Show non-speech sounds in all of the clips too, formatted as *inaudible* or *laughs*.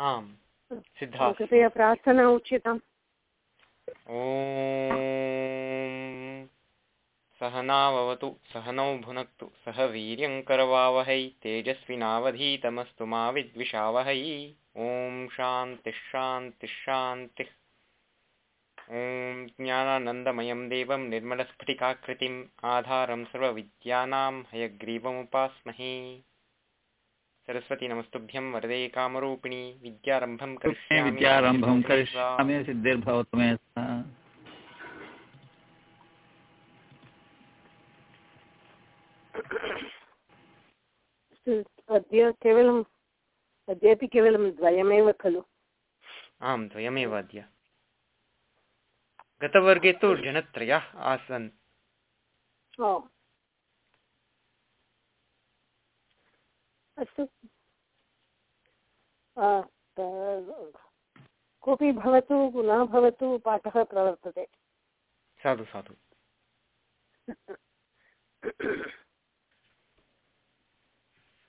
आम् सिद्धा। कृपया प्रार्थना उच्यताम्। ॐ सहनावतु सहनौ भुनक्तु सह वीर्यङ्करवावहै तेजस्विनावधीतमस्तु मा विद्विषावहै। ॐ शान्तिः शान्तिः शान्तिः। ॐ ज्ञानानन्दमयं देवं निर्मलस्फटिकाकृतिम् आधारं सर्वविद्यानां हयग्रीवमुपास्महे। सरस्वती नमस्तुभ्यं वरदे कामरूपिणी विद्यारम्भं करिष्यामि। विद्यारम्भं करिष्यामि सिद्धिर्भवतु मे अद्य केवलम् अद्यापि केवलं द्वयमेव खलु। आं द्वयमेव अद्य। गतवर्गे तु जनत्रयः आसन्। अस्तु। कोऽपि भवतु न भवतु पाठः प्रवर्तते। साधु साधु।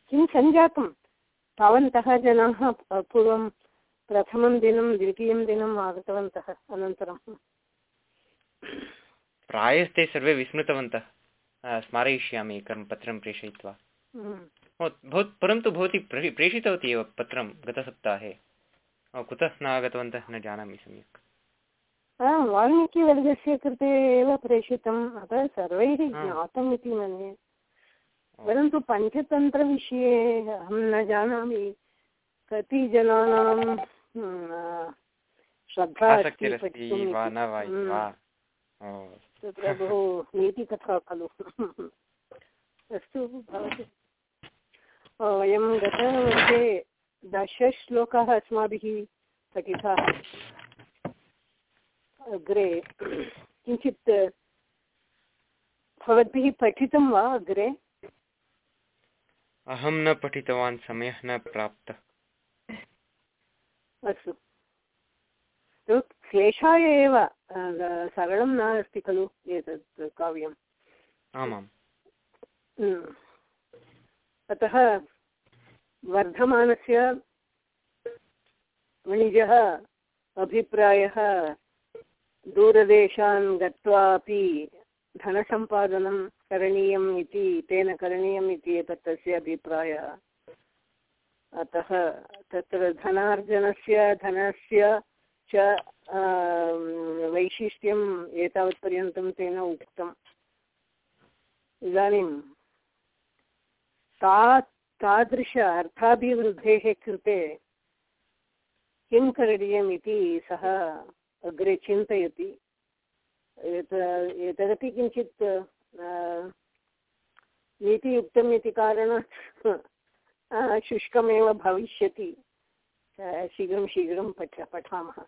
किं सञ्जातं? तावन्तः जनाः पूर्वं प्रथमं दिनं द्वितीयं दिनम् आगतवन्तः अनन्तरं। प्रायस्ते सर्वे विस्मृतवन्तः। स्मारयिष्यामि एकं पत्रं प्रेषयित्वा। हम्म। ओ, भव परन्तु भवती प्रे- प्रेषितवती एव पत्रं गतसप्ताहे। कुतः न आगतवन्तः न जानामि सम्यक्। हा, वाल्मीकिवर्गस्य कृते एव प्रेषितम् अतः सर्वैः ज्ञातम् इति मन्ये। परन्तु पञ्चतन्त्रविषये अहं न जानामि। कति जनानां हम्म, श्रद्धा हम्म, तत्र बहु नीतिकथा खलु। अस्तु भवतु। वयं गतवर्गे दशश्लोकाः अस्माभिः पठिताः। अग्रे किञ्चित् भवद्भिः पठितं वा अग्रे? अहं न पठितवान् समयः न प्राप्तः। अस्तु। तु क्लेशाय एव सरलं न अस्ति खलु एतत् काव्यम्। आमाम्। हम्म। अतः वर्धमानस्य वणिजः अभिप्रायः दूरदेशान् गत्वापि धनसम्पादनं करणीयम् इति, तेन करणीयम् इति एतत् तस्य अभिप्रायः। अतः तत्र धनार्जनस्य, धनस्य च वैशिष्ट्यम् एतावत्पर्यन्तं तेन उक्तम्। इदानीं ता, तादृश अर्थाभिवृद्धेः कृते किं करणीयम् इति सः अग्रे चिन्तयति। एत, एतदपि किञ्चित् नीतियुक्तम् इति कारणात् *laughs* शुष्कमेव भविष्यति। शीघ्रं शीघ्रं पठ, पठामः।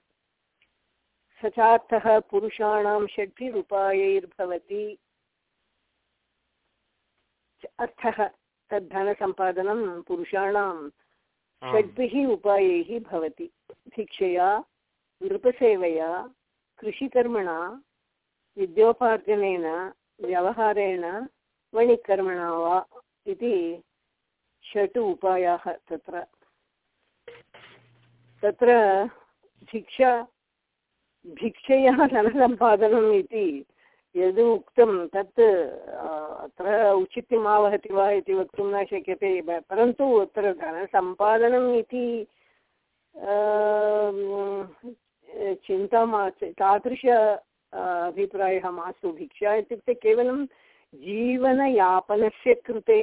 स चार्थः पुरुषाणां षड्भिरुपायैर्भवति। अर्थः तद्धनसम्पादनं पुरुषाणां। षड्भिः उपायैः भवति भिक्षया नृपसेवया कृषिकर्मणा विद्योपार्जनेन व्यवहारेण वणिकर्मणा वा इति षट् उपायाः तत्र तत्र भिक्षा भिक्षया धनसम्पादनम् इति यद् उक्तं तत् अत्र औचित्यमावहति वा इति वक्तुं न शक्यते परन्तु अत्र धनसम्पादनम् इति चिन्ता मास्तु तादृश अभिप्रायः मास्तु। भिक्षा इत्युक्ते केवलं जीवनयापनस्य कृते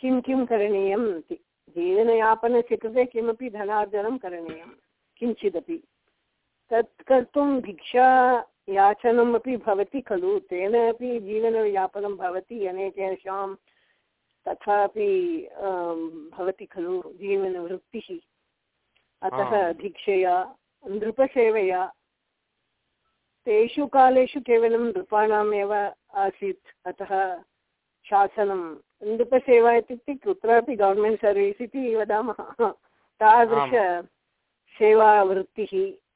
किं किं करणीयम् इति। जीवनयापनस्य कृते किमपि धनार्जनं करणीयं, किञ्चिदपि। तत् कर्तुं भिक्षा याचनमपि भवति खलु तेन अपि जीवनयापनं भवति अनेकेषां तथापि भवति खलु जीवनवृत्तिः। अतः। भिक्षया नृपसेवया तेषु कालेषु केवलं नृपाणामेव आसीत्। अतः शासनं नृपसेवा इत्युक्ते कुत्रापि गौर्मेण्ट् सर्वीस् इति वदामः। तादृश सेवावृत्तिः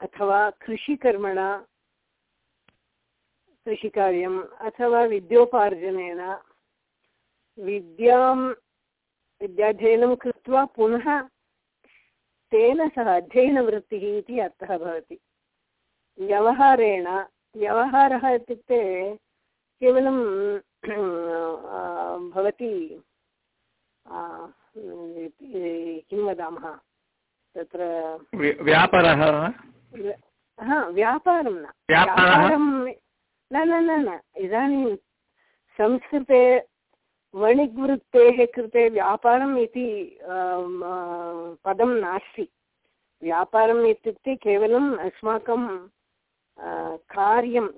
अथवा कृषिकर्मणा कृषिकार्यम् अथवा विद्योपार्जनेन विद्यां विद्याध्ययनं कृत्वा पुनः तेन सह अध्ययनवृत्तिः इति अर्थः भवति। व्यवहारेण व्यवहारः इत्युक्ते केवलं भवती किं वदामः? तत्र व्यापारः? हा व्यापारं न। व्यापारः? न न न न इदानीं संस्कृते वणिग्वृत्तेः कृते व्यापारम् इति पदं नास्ति। व्यापारम् इत्युक्ते केवलम् अस्माकं कार्यं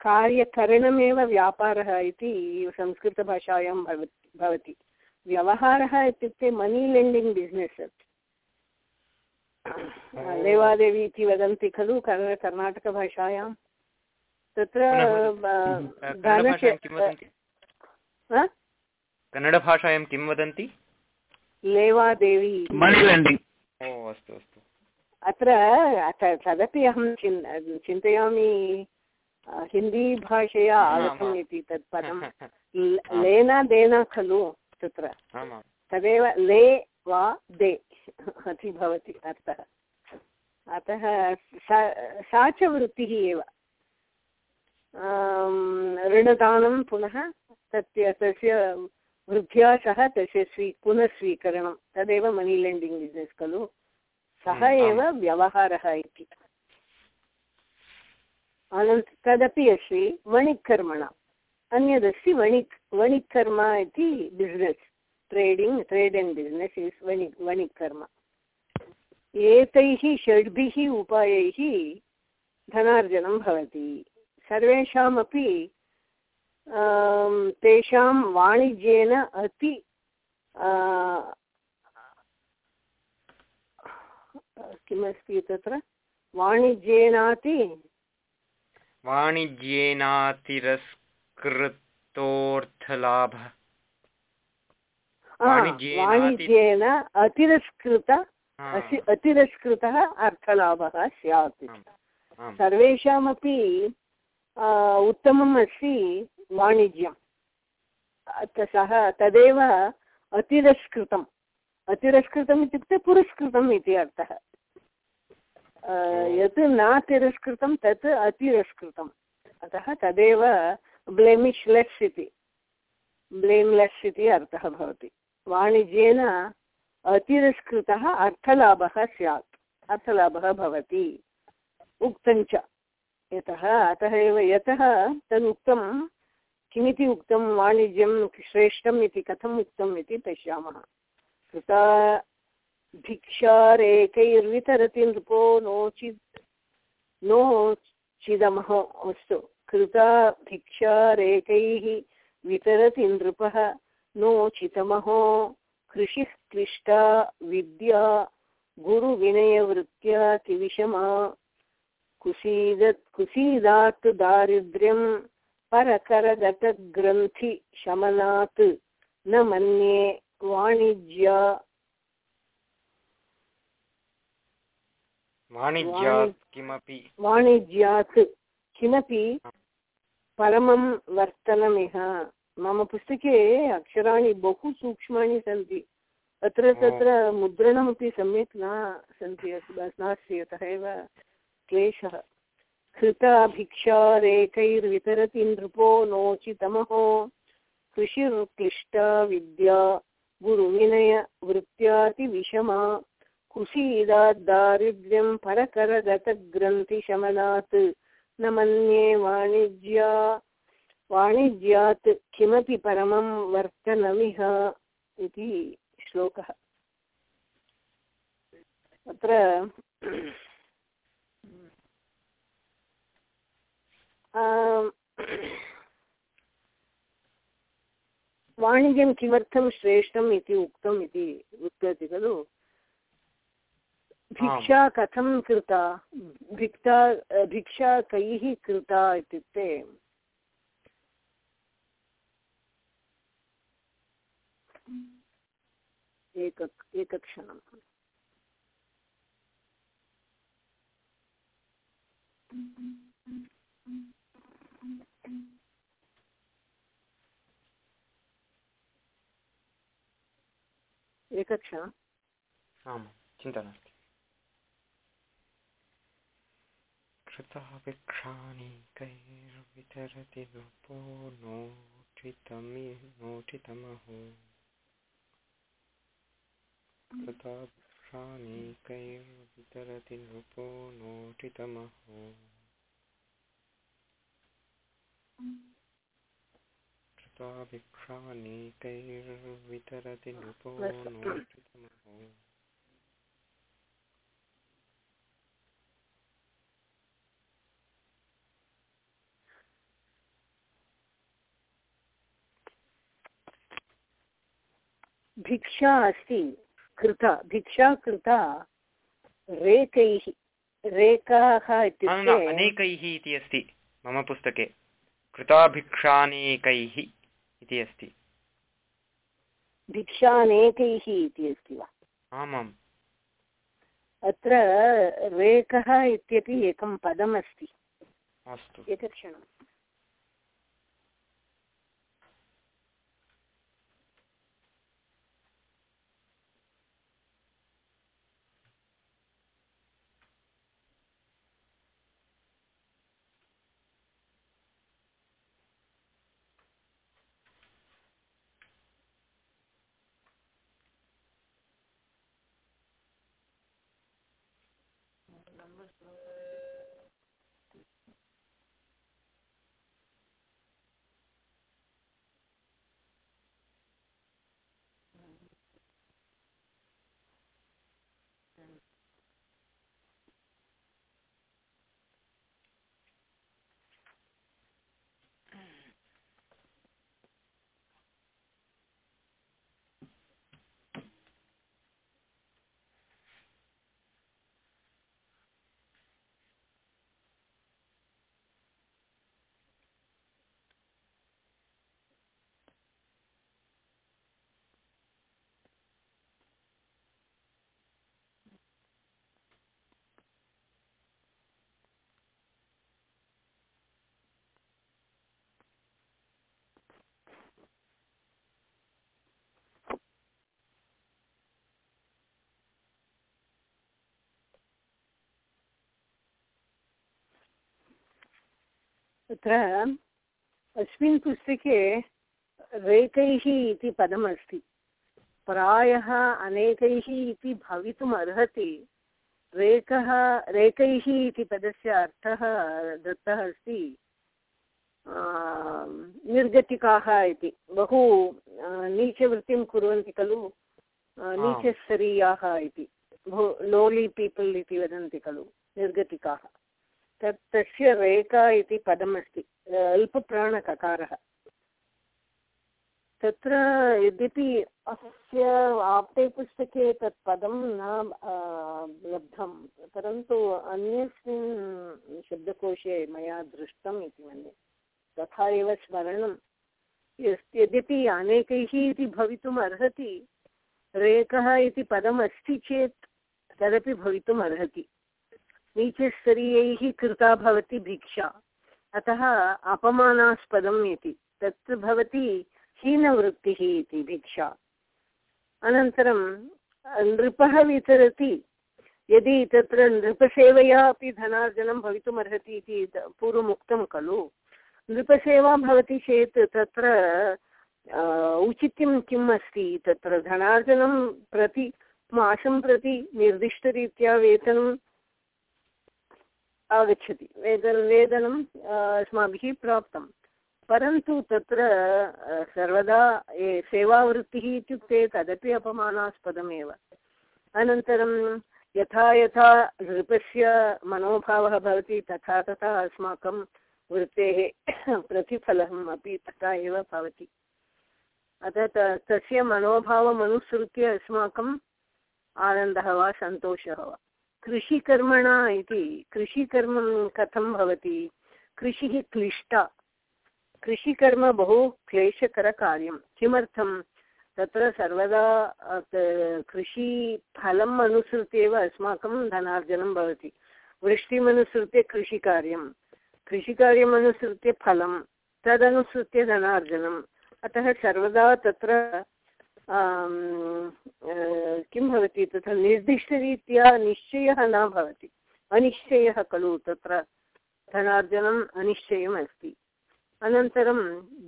कार्यकरणमेव व्यापारः इति संस्कृतभाषायां भवति भवति। व्यवहारः इत्युक्ते मनी लेण्डिङ्ग् बिस्नेस् लेवादेवी इति वदन्ति खलु कर्- कर्णाटकभाषायां तत्र कन्नडभाषायां किं वदन्ति? लेवादेवी। मनी लेण्डिङ्ग् ओ अस्तु अस्तु। अत्र तदपि अहं चिन् चिन्तयामि हिन्दीभाषया आगतम् इति तत् पदं *laughs* लेना देना खलु तत्र। तदेव ले वा दे *laughs* इति भवति अर्थः। अतः सा सा च वृत्तिः एव। ऋणदानं पुनः तस्य तस्य वृद्ध्या सह तस्य स्वी पुनः स्वीकरणं तदेव मनी लेण्डिङ्ग् बिस्नेस् खलु। सः हम्म। एव व्यवहारः इति। अनन्त तदपि अस्ति वणिक्कर्मण। अन्यदस्ति वणिक् वणिक्कर्म इति business trading trade and business is वणि वणिक्कर्म। एतैः षड्भिः उपायैः धनार्जनं भवति। सर्वेषामपि तेषां वाणिज्येन अति किमस्ति तत्र? वाणिज्येनाति? वाणिज्येनातिरस्कृतोऽर्थलाभः। वाणिज्येन अतिरस्कृत अतिरस्कृतः अर्थलाभः स्यात् सर्वेषामपि उत्तमम् अस्ति वाणिज्यम्। अत सः तदेव अतिरस्कृतम्। अतिरस्कृतम् इत्युक्ते पुरस्कृतम् इति अर्थः। यत् न तिरस्कृतं तत् अतिरस्कृतम्। अतः तदेव ब्लेमिश्लेस् इति। ब्लेम्लेस् इति अर्थः भवति। वाणिज्येन अतिरस्कृतः अर्थलाभः स्यात्। अर्थलाभः भवति। उक्तञ्च यतः, अतः एव यतः तदुक्तं किमिति उक्तं वाणिज्यं श्रेष्ठम् इति, कथम् उक्तम् इति पश्यामः। कृता भिक्षारेकैर्वितरति नृपो नोचित् नोचिदमः अस्तु। कृता भिक्षारेकैः वितरति नृपः नोचितमहो कृषिः क्लिष्टा विद्या, गुरुविनयवृत्त्या किविषमा कुसीद कुसीदात् दारिद्र्यं परकरगतग्रन्थि शमनात् न मन्ये वाणिज्या वाणिज्यात् किमपि वाणिज्यात् किमपि परमं वर्तनमिह। मम पुस्तके अक्षराणि बहु सूक्ष्माणि सन्ति। अत्र तत्र मुद्रणमपि सम्यक् न सन्ति नास्ति अतः एव क्लेशः। कृता भिक्षारेकैर्वितरति नृपो नोचितमहो। कृषिर्क्लिष्टा विद्या गुरुविनयवृत्त्यातिविषमा कुशीदादारिद्र्यं परकरगतग्रन्थिशमनात् न मन्ये वाणिज्या, वाणिज्यात् किमपि परमं वर्तनमिह इति श्लोकः। अत्र आम्, वाणिज्यं किमर्थं श्रेष्ठम् इति उक्तम् इति उक्तवती खलु? भिक्षा कथं कृता? भिक्षा भिक्षा कैः कृता इत्युक्ते? एक एकक्षणम्। एकक्षणम् चिन्ता नास्ति। नोठितमहो कृताभिक्षाणिकैर्वितरति नृपो नोठितमहो कृताभिक्षाणिकैर्वितरति नृपो नोठितमहो भिक्षा अस्ति कृता भिक्षा कृता रेकैः न, इत्युक्ते अनेकैः इति अस्ति मम पुस्तके। कृताभिक्षानेकैः इति अस्ति। भिक्षानेकैः इति अस्ति वा? आमाम्। अत्र रेखः इत्यपि एकं पदमस्ति। अस्तु। एकक्षणम्। and I'm listening. तत्र अस्मिन् पुस्तके रेकैः इति पदमस्ति। प्रायः अनेकैः इति भवितुम् अर्हति। रेकः रेकैः इति पदस्य अर्थः दत्तः अस्ति निर्गतिकाः इति। बहु नीचवृत्तिं कुर्वन्ति खलु नीचस्तरीयाः इति। बहु लोलि पीपल् इति वदन्ति खलु निर्गतिकाः। तत् तस्य रेखा इति पदमस्ति अल्पप्राणककारः। तत्र यद्यपि अस्य आप्ते पुस्तके तत् पदं न लब्धं, परन्तु अन्यस्मिन् शब्दकोशे मया दृष्टम् इति मन्ये। तथा एव स्मरणं। यद्यपि अनेकैः इति भवितुम् अर्हति, रेखः इति पदम् अस्ति चेत् तदपि भवितुम् अर्हति। नीचस्तरीयैः कृता भवति भिक्षा। अतः अपमानास्पदम् इति। तत्र भवति हीनवृत्तिः इति भिक्षा। अनन्तरं, नृपः वितरति। यदि तत्र नृपसेवया अपि धनार्जनं भवितुमर्हति इति पूर्वमुक्तं खलु। नृपसेवा भवति चेत् तत्र औचित्यं किम् अस्ति? तत्र धनार्जनं प्रति, मासं प्रति निर्दिष्टरीत्या वेतनं आगच्छति। वेतन वेतनं अस्माभिः प्राप्तं। परन्तु तत्र सर्वदा सेवावृत्तिः इत्युक्ते तदपि अपमानास्पदमेव। अनन्तरं यथा यथा नृपस्य मनोभावः भवति, तथा तथा अस्माकं वृत्तेः प्रतिफलम् अपि तथा एव भवति। अतः तस्य मनोभावमनुसृत्य अस्माकम् आनन्दः वा सन्तोषः वा? कृषिकर्मणा इति, कृषिकर्म कथं भवति? कृषिः क्लिष्टा। कृषिकर्म बहु क्लेशकरकार्यं। किमर्थं? तत्र सर्वदा कृषिफलम् अनुसृत्य एव अस्माकं धनार्जनं भवति। वृष्टिमनुसृत्य कृषिकार्यं, कृषिकार्यम् अनुसृत्य फलं तदनुसृत्य धनार्जनम्। अतः सर्वदा तत्र किं भवति तत्र निर्दिष्टरीत्या निश्चयः न भवति। अनिश्चयः खलु तत्र धनार्जनम् अनिश्चयम् अस्ति अनन्तरं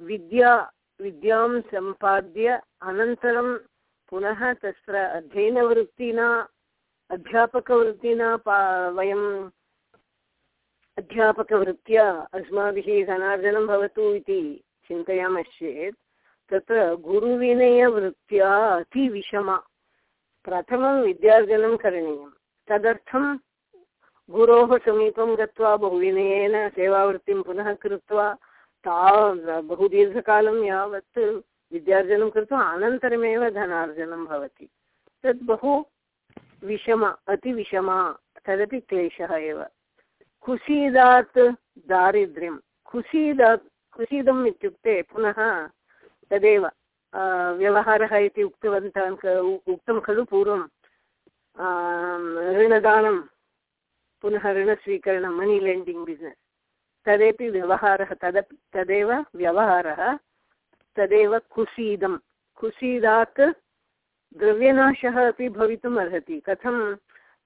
विद्या, विद्यां सम्पाद्य अनन्तरं पुनः तत्र अध्ययनवृत्तिना, अध्यापकवृत्तिना पा वयम् अध्यापकवृत्त्या अस्माभिः धनार्जनं भवतु इति चिन्तयामश्चेत्। तत्र गुरुविनयवृत्त्या अतिविषमा प्रथमं विद्यार्जनं करणीयं। तदर्थं गुरोः समीपं गत्वा बहुविनयेन सेवावृत्तिं पुनः कृत्वा ता बहु दीर्घकालं यावत् विद्यार्जनं कृत्वा अनन्तरमेव धनार्जनं भवति। तद् बहु विषम अतिविषमा तदपि क्लेशः एव। कुसीदात् दारिद्र्यं, कुसीदात्, कुसीदम् इत्युक्ते पुनः तदेव व्यवहारः इति उक्तवन्तः उक्तं खलु पूर्वं. ऋणदानं, पुनः ऋणस्वीकरणं मनी लेण्डिङ्ग् बिस्नेस् तदेपि व्यवहारः, तदपि, तदेव व्यवहारः, तदेव कुसीदं. कुसीदात् द्रव्यनाशः अपि भवितुम् अर्हति. कथं?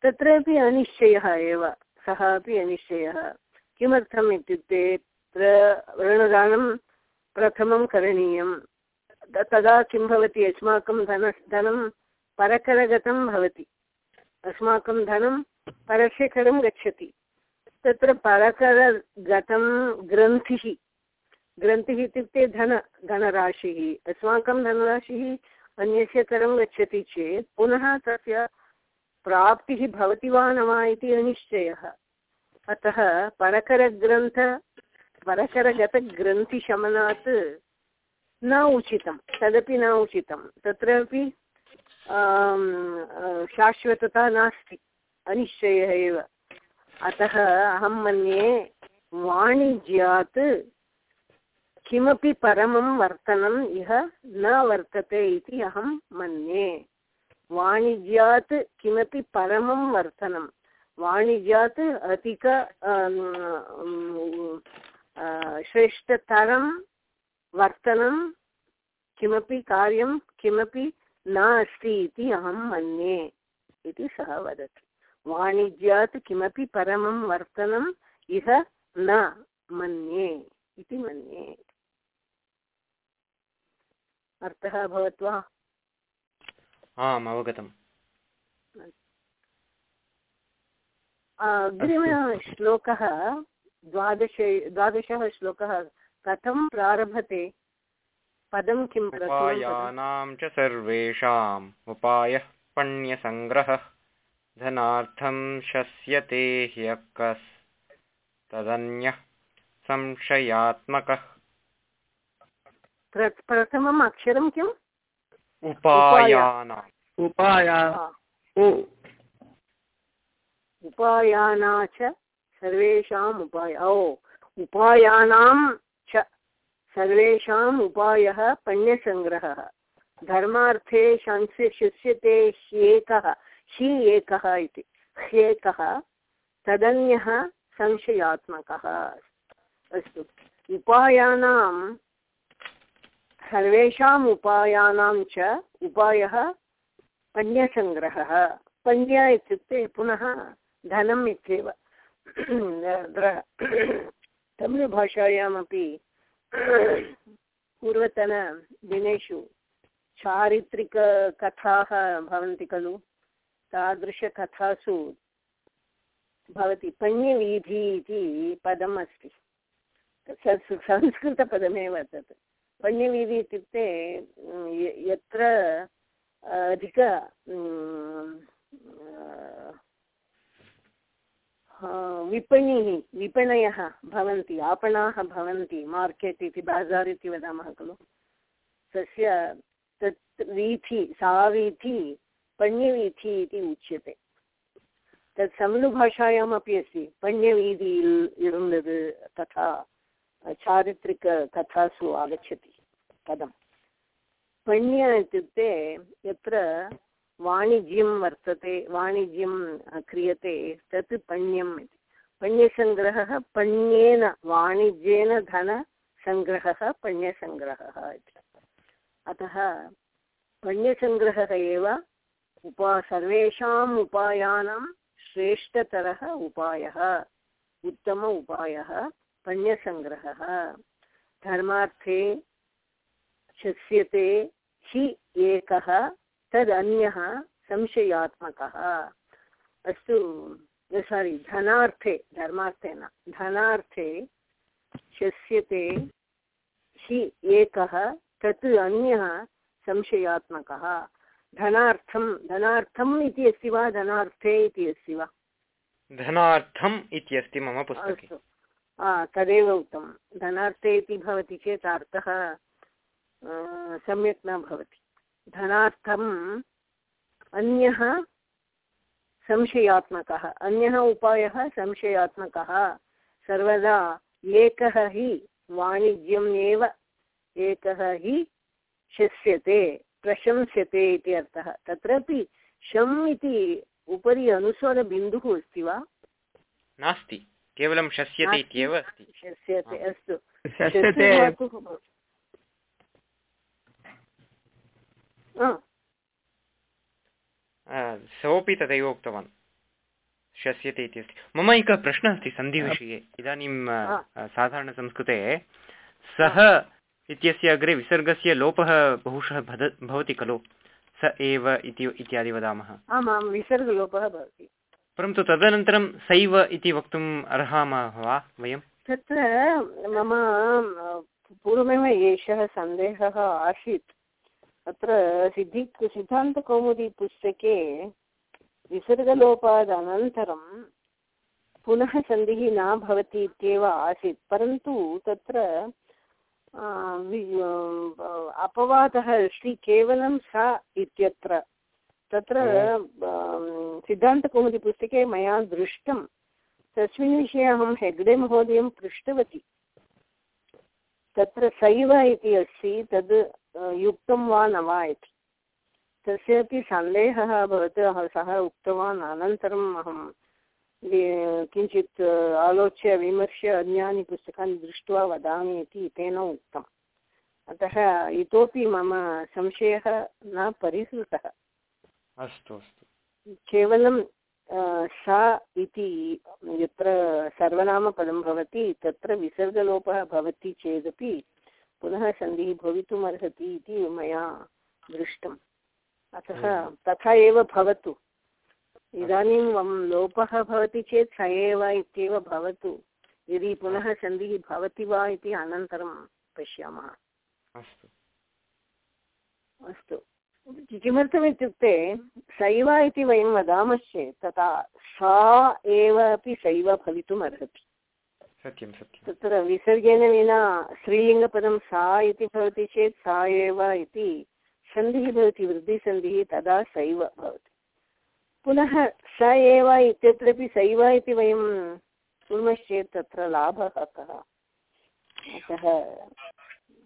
तत्रापि अनिश्चयः एव, सः अपि अनिश्चयः. किमर्थम् इत्युक्ते ऋणदानं प्रथमं करणीयं तदा किं भवति? अस्माकं धन धनं परकरगतं भवति। अस्माकं धनं परस्य करं गच्छति। तत्र परकरगतं ग्रन्थिः। ग्रन्थिः इत्युक्ते धन, धनराशिः। अस्माकं धनराशिः अन्यस्य करं गच्छति चेत् पुनः तस्य प्राप्तिः भवति वा न वा इति अनिश्चयः। अतः परकरग्रन्थ, परकरगतग्रन्थिशमनात् न उचितं तदपि न उचितं तत्रापि शाश्वतता नास्ति, अनिश्चयः एव। अतः अहं मन्ये, वाणिज्यात् किमपि परमं वर्तनम् इह न वर्तते इति अहं मन्ये। वाणिज्यात् किमपि परमं वर्तनं, वाणिज्यात् अधिक श्रेष्ठतरं वर्तनं किमपि कार्यं किमपि न अस्ति इति अहं मन्ये इति सः वदति। वाणिज्यात् किमपि परमं वर्तनम् इह न मन्ये इति मन्ये। अर्थः अभवत् वा आम् अवगतम्। अग्रिमश्लोकः द्वादश द्वादशः श्लोकः कथं प्रारभते? पदं किं? उपायानां च सर्वेषाम् उपायः पण्यसङ्ग्रहः। धनार्थं शस्यते ह्यकस् तदन्यः संशयात्मकः। प्रथमम् अक्षरं किम्? उपायानाम्। उपाया उपायाना च सर्वेषाम् उपाय ओ। उपायानां सर्वेषाम् उपायः पण्यसङ्ग्रहः। धर्मार्थे शंस्य शुष्यते ह्येकः, हि एकः इति। ह्येकः तदन्यः संशयात्मकः। अस्तु। उपायानां सर्वेषाम् उपायानां च उपायः पण्यसङ्ग्रहः। पण्य इत्युक्ते पुनः धनम् इत्येव। *clears throat* *clears throat* तमिळुभाषायामपि पूर्वतनदिनेषु चारित्रिककथाः भवन्ति खलु। तादृशकथासु भवति पण्यवीधि इति पदम् अस्ति। संस्कृतपदमेव तत्। पण्यवीधि इत्युक्ते यत्र अधिक विपणिः विपणयः भवन्ति, आपणाः भवन्ति, मार्केट् इति, बाजार् इति वदामः खलु। तस्य तत् वीथि सा वीथि पण्यवीथि इति उच्यते। तत् तमिळुभाषायामपि अस्ति, पण्यवीधि इरुन्दद् तथा चारित्रिककथासु आगच्छति, पदं। पण्य इत्युक्ते यत्र वाणिज्यं वर्तते, वाणिज्यं क्रियते, तत् पण्यम् इति। पण्यसङ्ग्रहः पण्येन, वाणिज्येन धनसङ्ग्रहः पण्यसङ्ग्रहः इति। अतः पण्यसङ्ग्रहः एव उपा, सर्वेषाम् उपायानां श्रेष्ठतरः उपायः, उत्तम उपायः पण्यसङ्ग्रहः। धर्मार्थे शस्यते हि एकः तदन्यः संशयात्मकः। अस्तु सारि धनार्थे धर्मार्थे न धनार्थे शस्यते हि एकः तत् अन्यः संशयात्मकः। धनार्थं धनार्थम् इति अस्ति वा धनार्थे इति अस्ति वा? धनार्थम् इति अस्ति मम पुस्तके। अस्तु। तदेव उक्तं धनार्थे इति भवति चेत् अर्थः सम्यक् न भवति। धनार्थम् अन्यः संशयात्मकः अन्यः उपायः संशयात्मकः। सर्वदा एकः हि वाणिज्यम् एव एकः हि शस्यते प्रशंस्यते इति अर्थः। तत्रापि शम् इति उपरि अनुस्वरबिन्दुः अस्ति वा? नास्ति केवलं शस्यते इत्येव अस्ति। शस्यते अस्तु। शस्यते। सोऽपि तथैव उक्तवान् शस्यते इति अस्ति मम एकः प्रश्नः अस्ति सन्धिविषये इदानीं साधारणसंस्कृते सः इत्यस्य अग्रे विसर्गस्य लोपः बहुशः भद भवति खलु स एव इति इत्यादि वदामः आमां विसर्गलोपः भवति परन्तु तदनन्तरं सैव इति वक्तुम् अर्हामः वा वयं तत्र मम पूर्वमेव एषः सन्देहः आसीत् अत्र सिद्धि सिद्धान्तकौमुदी पुस्तके विसर्गलोपादनन्तरं पुनः सन्धिः न भवति इत्येव आसीत् परन्तु तत्र अपवादः अस्ति केवलं सा इत्यत्र। तत्र सिद्धान्तकौमुदीपुस्तके मया दृष्टं तस्मिन् विषये अहं हेग्डे महोदयं पृष्टवती। तत्र सैव इति अस्ति तद् युक्तं वा न वा इति। तस्यापि सन्देहः अभवत् सः उक्तवान् अनन्तरम् अहं किञ्चित् आलोच्य विमर्श्य अन्यानि पुस्तकानि दृष्ट्वा वदामि इति तेन उक्तम्। अतः इतोपि मम संशयः न परिहृतः। अस्तु अस्तु। केवलं सा इति यत्र सर्वनामपदं भवति तत्र विसर्गलोपः भवति चेदपि पुनः सन्धिः भवितुमर्हति इति मया दृष्टम्। अतः तथा एव भवतु। इदानीं वं लोपः भवति चेत् स एव इत्येव भवतु। यदि पुनः सन्धिः भवति वा इति अनन्तरं पश्यामः। अस्तु। अस्तु। किमर्थमित्युक्ते सैव इति वयं वदामश्चेत् तथा सा एव अपि सैव भवितुम् अर्हति सत्यं सत्यं। तत्र विसर्गेन विना स्त्रीलिङ्गपदं सा इति भवति चेत् सा एव इति सन्धिः भवति वृद्धिसन्धिः तदा सैव भवति। पुनः स एव इत्यत्रापि सैव इति वयं कुर्मश्चेत् तत्र लाभः कः? अतः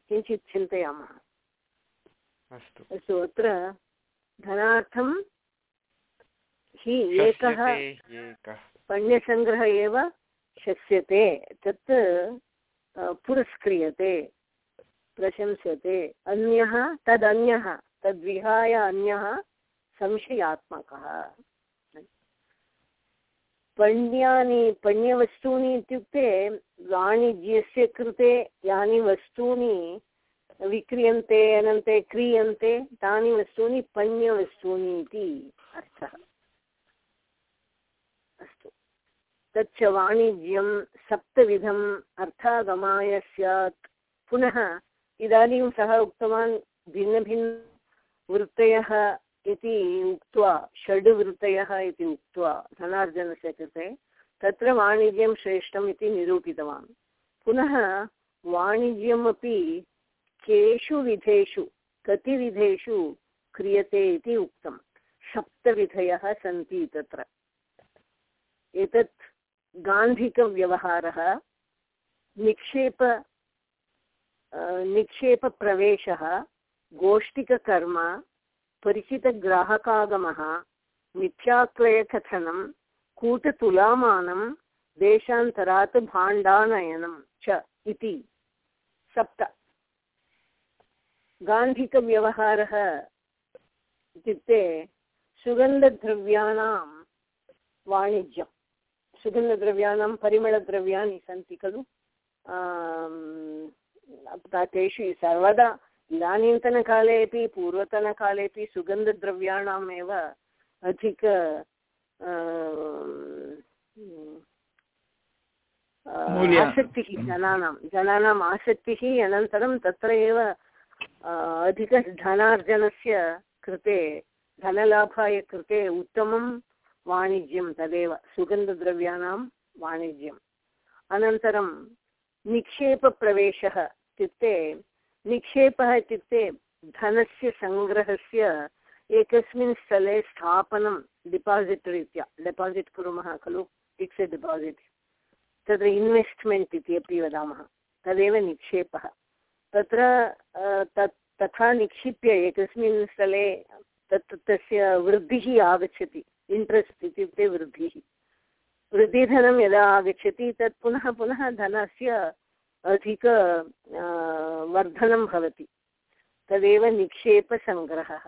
किञ्चित् चिन्तयामः। अस्तु। अस्तु अत्र धनार्थं हि एकः। पण्यसङ्ग्रह एव शस्यते तत् पुरस्क्रियते, प्रशंस्यते। अन्यः, तदन्यः, तद्विहाय अन्यः संशयात्मकः। पण्यानि पण्यवस्तूनि इत्युक्ते वाणिज्यस्य कृते यानि वस्तूनि विक्रियन्ते, अनन्ते, क्रियन्ते, तानि वस्तूनि पण्यवस्तूनि इति अर्थः अस्तु तच्च वाणिज्यं सप्तविधम् अर्थागमाय स्यात्। पुनः इदानीं सः उक्तवान् भिन्नभिन्नवृत्तयः इति उक्त्वा, षड् वृत्तयः इति उक्त्वा, धनार्जनस्य कृते, तत्र वाणिज्यं श्रेष्ठम् इति निरूपितवान्। पुनः वाणिज्यमपि केषु विधेषु, कति विधेषु क्रियते इति उक्तं सप्तविधयः सन्ति तत्र। एतत् गान्धिकव्यवहारः, निक्षेप निक्षेपप्रवेशः, गोष्ठिककर्म, परिचितग्राहकागमः मिथ्याक्रयकथनं कूटतुलामानं देशान्तरात् भाण्डानयनं च इति। सप्त। गान्धिकव्यवहारः इत्युक्ते सुगन्धद्रव्याणां वाणिज्यं सुगन्धद्रव्याणां परिमलद्रव्याणि सन्ति खलु? तेषु सर्वदा इदानीन्तनकाले पूर्वतनकालेपि सुगन्धद्रव्याणाम् एव अधिक आसक्तिः जनानां जनानाम् आसक्तिः अनन्तरं तत्र एव अधिकधनार्जनस्य कृते धनलाभाय कृते उत्तमं वाणिज्यं तदेव, सुगन्धद्रव्याणां वाणिज्यम्। अनन्तरं निक्षेपप्रवेशः इत्युक्ते, निक्षेपः इत्युक्ते धनस्य सङ्ग्रहस्य एकस्मिन् स्थले स्थापनं डिपासिट् रीत्या डिपासिट् कुर्मः खलु, फिक्स्ड् डिपासिट् तत्र इन्वेस्ट्मेण्ट् इति अपि वदामः, तदेव निक्षेपः। तत्र तत्, तथा निक्षिप्य एकस्मिन् स्थले तत्, तस्य वृद्धिः आगच्छति। इण्ट्रेस्ट् इत्युक्ते वृद्धिः। वृद्धिधनं यदा आगच्छति, तत् पुनः पुनः धनस्य अधिक वर्धनं भवति। तदेव निक्षेपसङ्ग्रहः,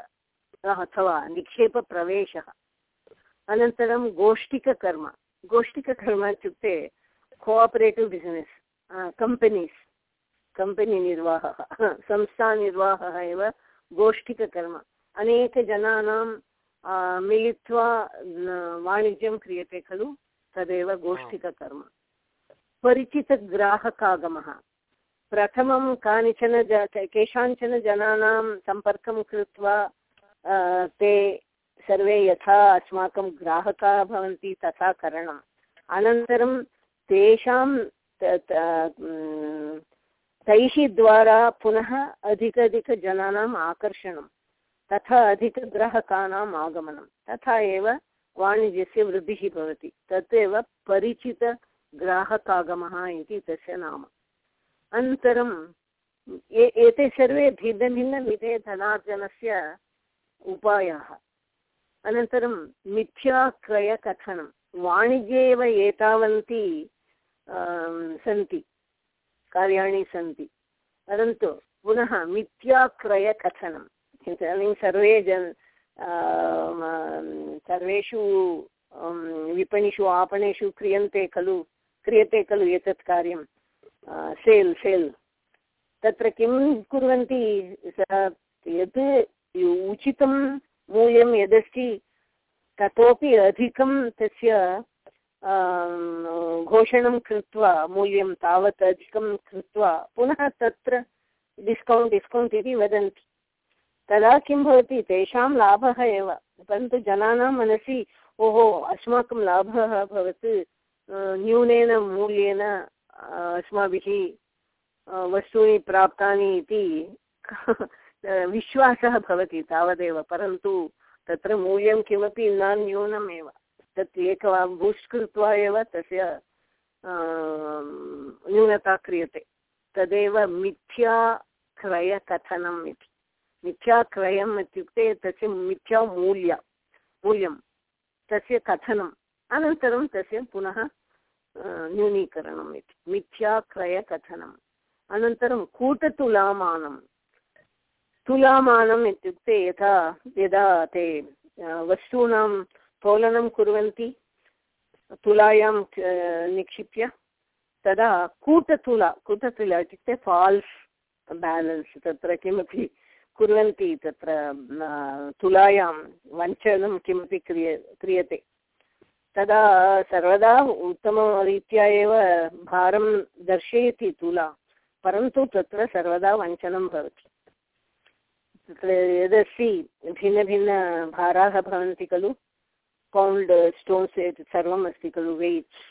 अथवा निक्षेपप्रवेशः। अनन्तरं गोष्ठिककर्म। गोष्ठिककर्म इत्युक्ते कोआपरेटिव् बिसिनेस् कम्पनीस्, कम्पनीनिर्वाहः, संस्थानिर्वाहः एव गोष्ठिककर्म। अनेकजनानां मिलित्वा वाणिज्यं क्रियते खलु तदेव गोष्ठिककर्म परिचितग्राहकागमः प्रथमं कानिचन केषाञ्चन जनानां सम्पर्कं कृत्वा ते सर्वे यथा अस्माकं ग्राहकाः भवन्ति तथा करणम् अनन्तरं तेषां तैः द्वारा पुनः अधिकाधिकजनानाम् आकर्षणं तथा अधिकग्राहकाणाम् आगमनं। तथा एव वाणिज्यस्य वृद्धिः भवति। तदेव परिचितग्राहकागमः इति तस्य नाम। अनन्तरं एते सर्वे भिन्नभिन्नविधे धनार्जनस्य उपायाः। अनन्तरं मिथ्याक्रयकथनं। वाणिज्ये एव एतावन्ति सन्ति, कार्याणि सन्ति। परन्तु पुनः मिथ्याक्रयकथनम् इदानीं सर्वे जन् सर्वेषु विपणिषु, आपणेषु क्रियन्ते खलु, क्रियते खलु एतत् कार्यं सेल् सेल्। तत्र किं कुर्वन्ति यत् उचितं मूल्यं यदस्ति, ततोपि अधिकं तस्य घोषणं कृत्वा, मूल्यं तावत् अधिकं कृत्वा, पुनः तत्र डिस्कौण्ट् डिस्कौण्ट् इति वदन्ति। तदा किं भवति? तेषां लाभः एव। परन्तु जनानां मनसि, ओहो, अस्माकं लाभः भवत् न्यूनेन मूल्येन अस्माभिः वस्तूनि प्राप्तानि इति *laughs* विश्वासः भवति तावदेव। परन्तु तत्र मूल्यं किमपि न न्यूनमेव तत् एकवारं बूस्ट् कृत्वा एव तस्य न्यूनता क्रियते। तदेव मिथ्याक्रयकथनम् इति। मिथ्याक्रयम् इत्युक्ते तस्य मिथ्यामूल्य मूल्यं तस्य कथनम् अनन्तरं तस्य पुनः न्यूनीकरणम् इति मिथ्याक्रयकथनम् अनन्तरं कूटतुलामानं तुलामानम् इत्युक्ते यथा यदा ते वस्तूनां तोलनं कुर्वन्ति तुलायां निक्षिप्य तदा कूटतुला कूटतुला इत्युक्ते फाल्स् बेलेन्स् तत्र किमपि कुर्वन्ति तत्र तुलायां वञ्चनं किमपि क्रिय, क्रियते। तदा सर्वदा उत्तमरीत्या एव भारं दर्शयति तुला, परन्तु तत्र सर्वदा वञ्चनं भवति। तत्र यदस्ति भिन्नभिन्नभाराः भवन्ति खलु पौण्ड् स्टोन्स् एतत् सर्वम् अस्ति खलु वेय्ट्स्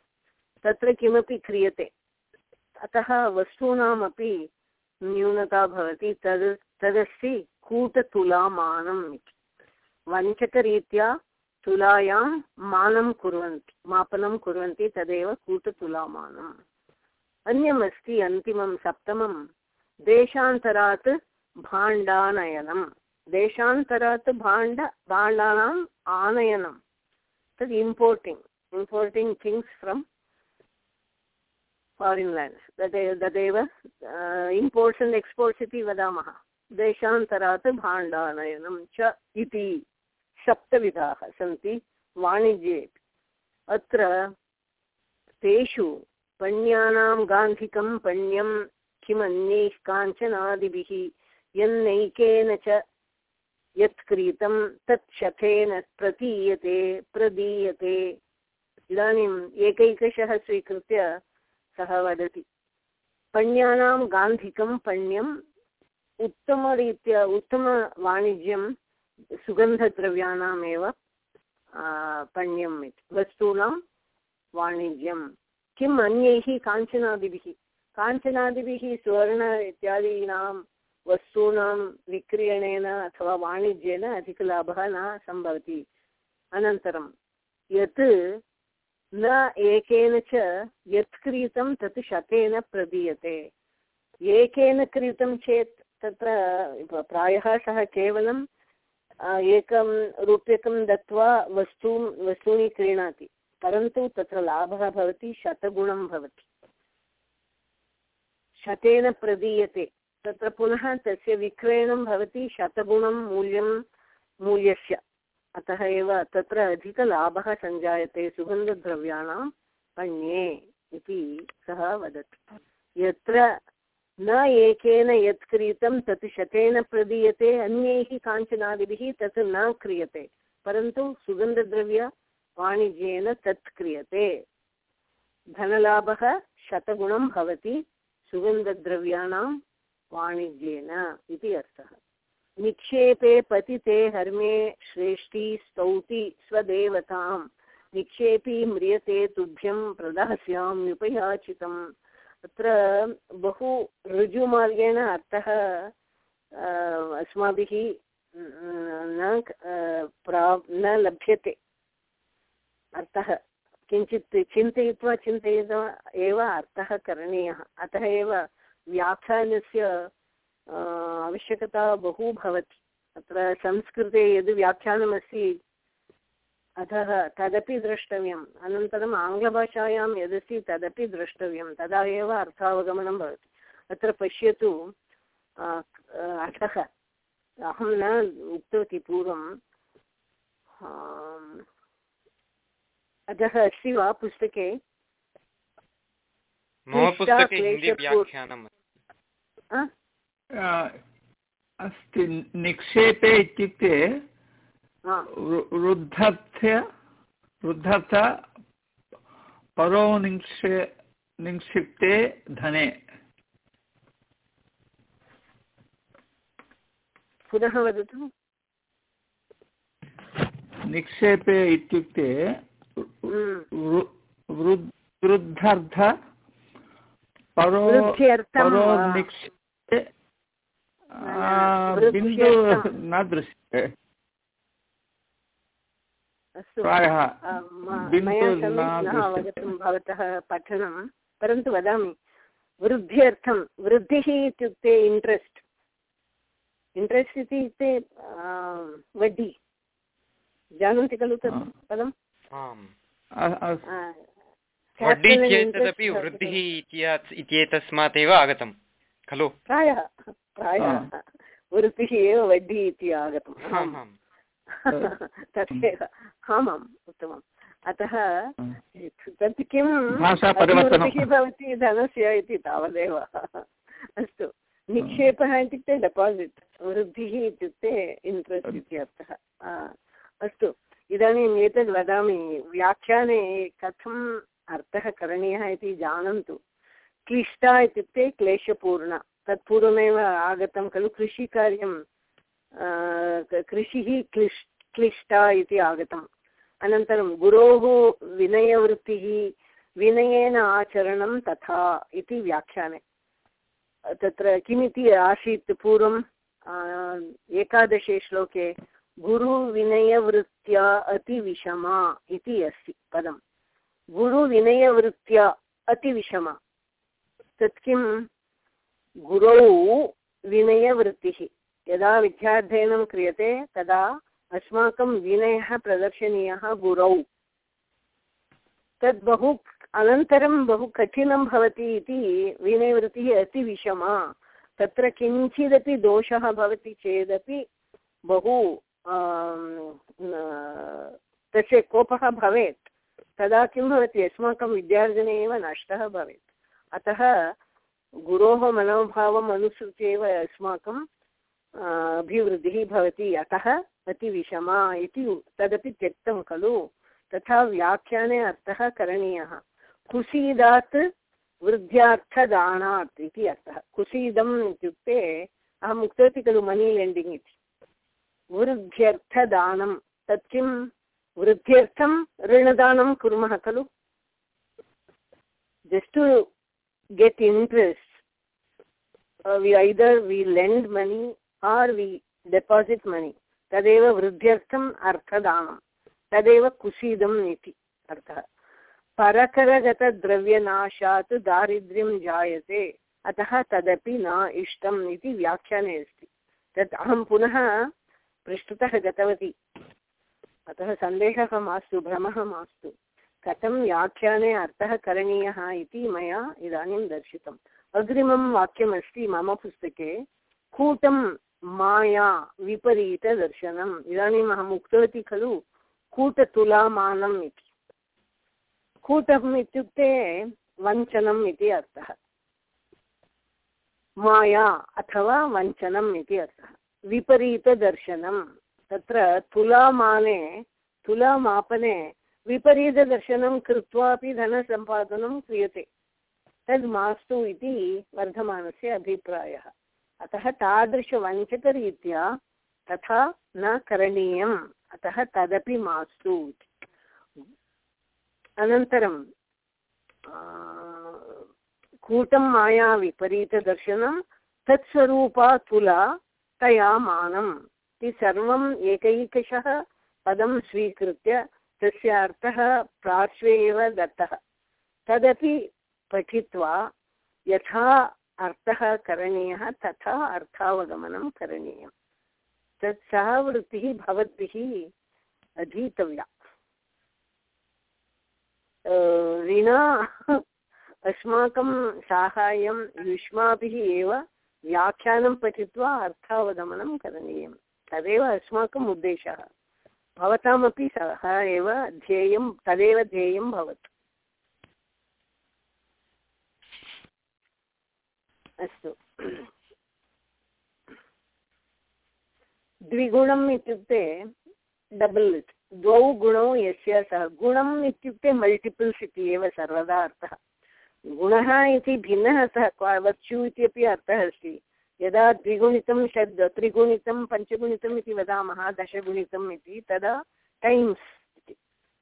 तत्र किमपि क्रियते। अतः वस्तूनामपि न्यूनता भवति, तद् तदस्ति कूटतुलामानम् इति। वञ्चकरीत्या तुलायां मानं कुर्वन्ति, मापनं कुर्वन्ति, तदेव कूटतुलामानम्। अन्यमस्ति अन्तिमं, सप्तमं, देशान्तरात् भाण्डानयनं देशान्तरात् भाण्ड, भाण्डानाम् आनयनं तद् importing importing things from foreign lands तदेव तदेव इम्पोर्ट्स् अण्ड् एक्स्पोर्ट्स् इति वदामः। देशान्तरात् भाण्डानयनं च इति सप्तविधाः सन्ति वाणिज्ये अत्र तेषु पण्यानां गान्धिकं पण्यं किमन्यैः काञ्चनादिभिः यन्नैकेन च यत् क्रीतं तत् शठेन प्रतीयते, प्रदीयते। इदानीम् एकैकशः स्वीकृत्य सः वदति। पण्यानां गान्धिकं पण्यम् उत्तमरीत्या उत्तमवाणिज्यं सुगन्धद्रव्याणामेव पण्यम् इति, वस्तूनां वाणिज्यं। किम् अन्यैः काञ्चनादिभिः? काञ्चनादिभिः स्वर्ण इत्यादीनां वस्तूनां विक्रयणेन अथवा वाणिज्येन अधिकलाभः न सम्भवति। अनन्तरं, यत् न एकेन च यत् क्रीतं तत् शतेन प्रदीयते। एकेन क्रीतं चेत् तत्र प्रायः सः केवलं एकं रूप्यकं दत्त्वा वस्तु, वस्तूनि क्रीणाति, परन्तु तत्र लाभः भवति, शतगुणं भवति। शतेन प्रदीयते, तत्र पुनः तस्य विक्रयणं भवति, शतगुणं मूल्यं, मूल्यस्य। अतः एव तत्र अधिकलाभः सञ्जायते सुगन्धद्रव्याणां पण्ये इति सः वदति। यत्र न एकेन यत् क्रीतं तत् शतेन प्रदीयते, अन्यैः काञ्चनादिभिः तत् न क्रियते, परन्तु सुगन्धद्रव्यवाणिज्येन तत् क्रियते। धनलाभः शतगुणं भवति सुगन्धद्रव्याणां वाणिज्येन इति अर्थः। निक्षेपे पतिते हर्मे श्रेष्ठी स्तौति स्वदेवतां, निक्षेपी म्रियते तुभ्यं प्रदास्याम्युपयाचितम् अत्र बहु ऋजुमार्गेण अर्थः अस्माभिः, न प्रा, न लभ्यते। अर्थः, किञ्चित् चिन्तयित्वा चिन्तयित्वा एव अर्थः करणीयः। अतः एव व्याख्यानस्य आवश्यकता बहु भवति। अत्र संस्कृते यद् व्याख्यानमस्ति अतः तदपि द्रष्टव्यम्। अनन्तरम् आङ्ग्लभाषायां यदस्ति तदपि द्रष्टव्यं तदा एव अर्थावगमनं भवति। अत्र पश्यतु अतः। अहं न उक्तवती पूर्वं अतः अस्ति वा पुस्तके? अस्ति। निक्षेपे इत्युक्ते वृद्धस्य वृद्धर्थ परो निक्षे निक्षिप्ते धने। पुनः वदतु। निक्षेपे इत्युक्ते वृद्धर्थ परो परो निक्षेपे बिन्दु न दृश्यते। प्रायः अवगतं भवतः पठनं परन्तु वदामि वृद्ध्यर्थं वृद्धिः इत्युक्ते इण्ट्रेस्ट् इण्ट्रेस्ट् इत्युक्ते वड्डि। जानन्ति खलु तत् पदम् वृद्धिः इत्येतस्मात् एव आगतं खलु? प्रायः प्रायः। वृत्तिः एव वड्डि इति आगतम्। *laughs* तथैव आमाम् उत्तमम्। अतः तत् किं वृत्तिः भवति धनस्य इति तावदेव। अस्तु। निक्षेपः इत्युक्ते डेपासिट् वृद्धिः इत्युक्ते इण्ट्रेस्ट् इति अर्थः। अस्तु। इदानीम् एतद् वदामि व्याख्याने कथम् अर्थः करणीयः इति जानन्तु। क्लिष्टा इत्युक्ते क्लेशपूर्ण। तत्पूर्वमेव आगतं खलु कृषिकार्यं कृषिः क्लिष्, क्लिष्टा इति आगतम्। अनन्तरं गुरोः विनयवृत्तिः, विनयेन आचरणं तथा इति व्याख्याने। तत्र किमिति आसीत् पूर्वम् एकादशे श्लोके गुरुविनयवृत्त्या अतिविषमा इति अस्ति पदं गुरुविनयवृत्त्या अतिविषमा। तत् किं गुरौ विनयवृत्तिः। यदा विद्याध्ययनं क्रियते, तदा अस्माकं विनयः प्रदर्शनीयः गुरौ। तद् बहु अनन्तरं बहु कठिनं भवति इति विनयवृत्तिः अतिविषमा। तत्र किञ्चिदपि दोषः भवति चेदपि बहु तस्य कोपः भवेत्। तदा किं भवति, अस्माकं विद्यार्जने एव नष्टः भवेत्। अतः गुरोः मनोभावम् अनुसृत्य एव अस्माकं अभिवृद्धिः भवति अतः अतिविषमा इति तदपि त्यक्तं खलु। तथा व्याख्याने अर्थः करणीयः। कुसीदात् वृद्ध्यार्थदानात् इति अर्थः। कुसीदम् इत्युक्ते अहम् उक्तवती खलु मनी लेण्डिङ्ग् इति। वृद्ध्यर्थदानं तत् किं वृद्ध्यर्थं ऋणदानं कुर्मः खलु। Just to get interest we either we lend money or we deposit money तदेव वृद्ध्यर्थम् अर्थदानं, तदेव कुसीदम् इति अर्थः। परकरगतद्रव्यनाशात् दारिद्र्यं जायते, अतः तदपि न इष्टम् इति व्याख्याने अस्ति। तत् अहं पुनः पृष्ठतः गतवती। अतः सन्देहः मास्तु, भ्रमः मास्तु। कथं व्याख्याने अर्थः करणीयः इति मया इदानीं दर्शितम्। अग्रिमं वाक्यमस्ति मम पुस्तके कूटं माया, विपरीतदर्शनम्। इदानीम् अहम् उक्तवती खलु, कूटतुलामानम् इति। कूटम् इत्युक्ते वञ्चनम् इति अर्थः। माया अथवा वञ्चनम् इति अर्थः। विपरीतदर्शनं तत्र तुलामाने, तुलामापने विपरीतदर्शनं कृत्वापि धनसम्पादनं क्रियते। तद् मास्तु इति वर्धमानस्य अभिप्रायः। अतः तादृशवञ्चकरीत्या तथा न करणीयम्। अतः तदपि मास्तु। अनन्तरं कूटं माया विपरीतदर्शनं तत्स्वरूपा तुला तया मानम्। इति सर्वम् एकैकशः पदं स्वीकृत्य तस्य अर्थः पार्श्वे एव दत्तः। तदपि पठित्वा यथा अर्थः करणीयः तथा अर्थावगमनं करणीयं तत् सः वृत्तिः भवद्भिः अधीतव्या। विना *laughs* अस्माकं साहाय्यं युष्माभिः एव व्याख्यानं पठित्वा अर्थावगमनं करणीयं तदेव अस्माकम् उद्देशः। भवतामपि सः एव ध्येयं, तदेव ध्येयं भवतु। अस्तु। द्विगुणम् इत्युक्ते डबल् द्वौ गुणौ यस्य सः। गुणम् इत्युक्ते मल्टिपल्स् इति एव सर्वदा अर्थः। गुणः इति भिन्नः सः वत्सु इत्यपि अर्थः अस्ति। यदा द्विगुणितं षड्, त्रिगुणितं पञ्चगुणितम् इति वदामः दशगुणितम् इति, तदा टैम्स् इति,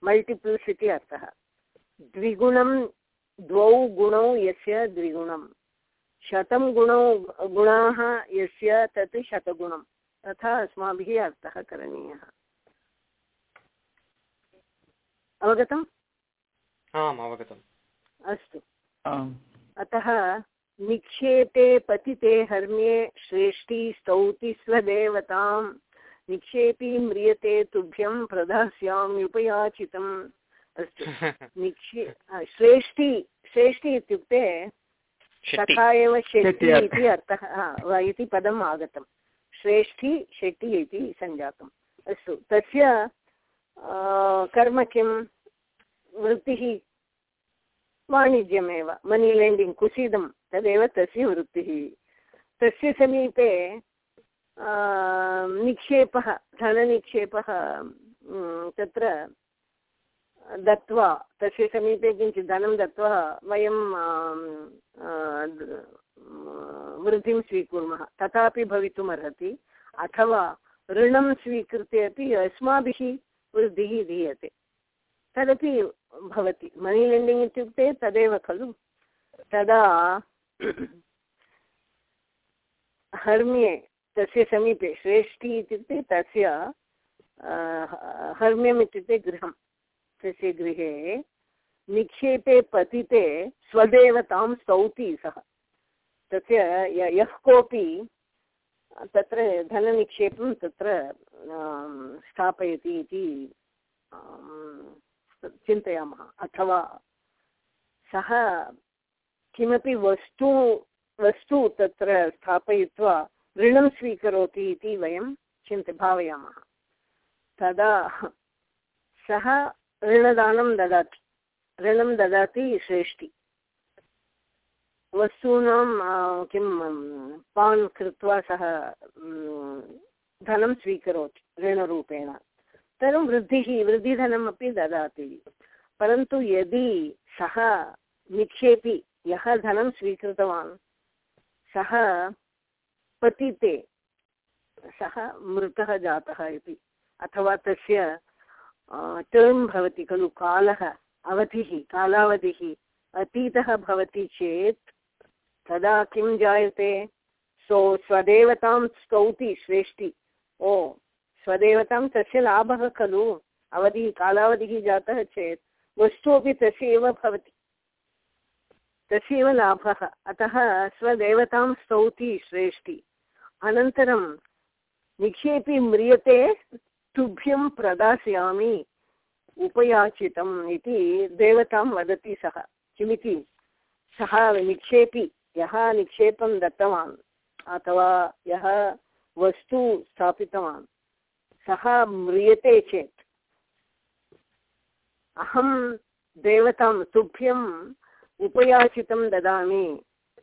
मल्टिपल्स् इति अर्थः। द्विगुणं, द्वौ गुणौ यस्य द्विगुणं शतं गुणौ गुणाः यस्य तत् शतगुणं। तथा अस्माभिः अर्थः करणीयः। अवगतम्? आम् अवगतम्। अस्तु। अतः निक्षेपे पतिते हर्म्ये श्रेष्ठी स्तौति स्वदेवतां निक्षेपी म्रियते तुभ्यं प्रदास्याम्युपयाचितम् अस्तु। *laughs* निक्षे श्रेष्ठी श्रेष्ठी इत्युक्ते तथा एव शेट्टि इति अर्थः। इति पदम् आगतं श्रेष्ठी शेट्टि इति सञ्जातम्। अस्तु तस्य कर्म किं? वृत्तिः वाणिज्यमेव। मनी लेण्डिङ्ग् कुसीदं तदेव तस्य वृत्तिः। तस्य समीपे निक्षेपः धननिक्षेपः तत्र दत्त्वा, तस्य समीपे किञ्चित् धनं दत्त्वा वयं वृद्धिं स्वीकुर्मः। तथापि भवितुमर्हति, अथवा ऋणं स्वीकृत्य अपि अस्माभिः वृद्धिः दीयते। तदपि भवति। मनी लेण्डिङ्ग् इत्युक्ते तदेव खलु। तदा *clears throat* हर्म्ये, तस्य समीपे श्रेष्ठी इत्युक्ते तस्य हर्म्यम् इत्युक्ते गृहं तस्य गृहे निक्षेपे पतिते स्वदेवतां स्तौति सः। तस्य यः कोऽपि तत्र धननिक्षेपं तत्र स्थापयति इति चिन्तयामः। अथवा सः किमपि वस्तु वस्तु तत्र स्थापयित्वा ऋणं स्वीकरोति इति वयं चिन्त्य भावयामः। तदा सः ऋणदानं ददाति। ऋणं ददाति श्रेष्ठि। वस्तूनां किं पान् कृत्वा सः धनं स्वीकरोति ऋणरूपेण। तदं वृद्धिः वृद्धिधनम् अपि ददाति। परन्तु यदि सः निक्षेपी यः धनं स्वीकृतवान्, सः पतिते, सः मृतः जातः इति, अथवा तस्य टर्म् भवति खलु कालः, अवधिः, कालावधिः, अतीतः भवति चेत् तदा किं जायते? सो, स्वदेवतां स्तौति श्रेष्ठि। ओ, स्वदेवतां तस्य लाभः खलु? अवधिः, कालावधिः जातः चेत् वस्तु अपि तस्य एव भवति। तस्यैव लाभः। अतः स्वदेवतां स्तौति श्रेष्ठि। अनन्तरं निक्षेपी म्रियते तुभ्यं प्रदास्यामि, उपयाचितम् इति देवतां वदति सः। किमिति? सः निक्षेपी, यः निक्षेपं दत्तवान् अथवा यः वस्तु स्थापितवान्, सः म्रियते चेत्। अहं देवतां तुभ्यम् उपयाचितं ददामि।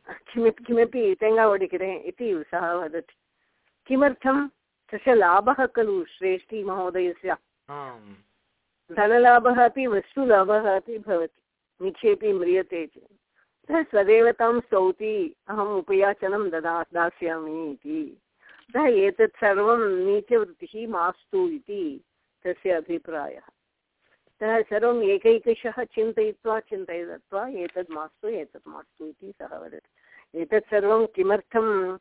किमपि किमपि तेङ्गावडिकिरे इति सः वदति। किमर्थं तस्य लाभः खलु श्रेष्ठी महोदयस्य। धनलाभः अपि वस्तुलाभः अपि भवति निक्षेपी म्रियते चेत्। सः स्वदेवतां स्तौति अहम् उपयाचनं ददा दास्यामि इति। अतः एतत् सर्वं नीचवृत्तिः मास्तु इति तस्य अभिप्रायः। सः सर्वम् एकैकशः चिन्तयित्वा चिन्तयित्वा एतद् मास्तु एतत् मास्तु इति सः वदति। एतत् सर्वं किमर्थं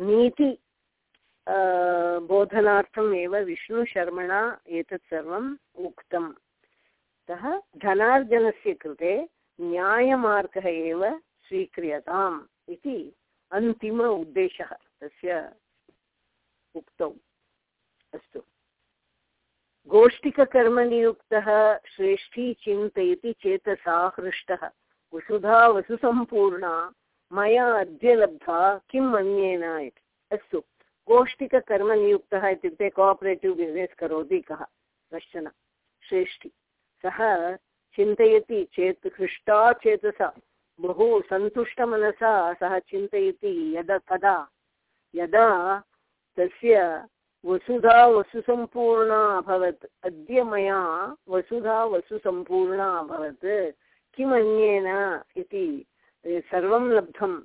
नीति बोधनार्थम् एव विष्णुशर्मणा एतत् सर्वम् उक्तम्। अतः धनार्जनस्य कृते न्यायमार्गः एव स्वीक्रियताम् इति अन्तिम उद्देशः तस्य उक्तौ। अस्तु। गोष्ठिककर्मनियुक्तः श्रेष्ठी चिन्तयति चेतसा हृष्टः। वसुधा वसुसम्पूर्णा, मया अद्य लब्धा, किम् अन्येन इति। अस्तु। गोष्ठिककर्मनियुक्तः इत्युक्ते कोआपरेटिव् बिस्नेस् करोति कः? कश्चन? श्रेष्ठी। सः चिन्तयति चेत् हृष्टा चेतसा। बहु सन्तुष्टमनसा सः चिन्तयति यदा कदा। यदा तस्य वसुधा वसुसम्पूर्णा अभवत्। अद्य मया वसुधा वसुसम्पूर्णा अभवत्। किम् अन्येन इति सर्वं लब्धम्।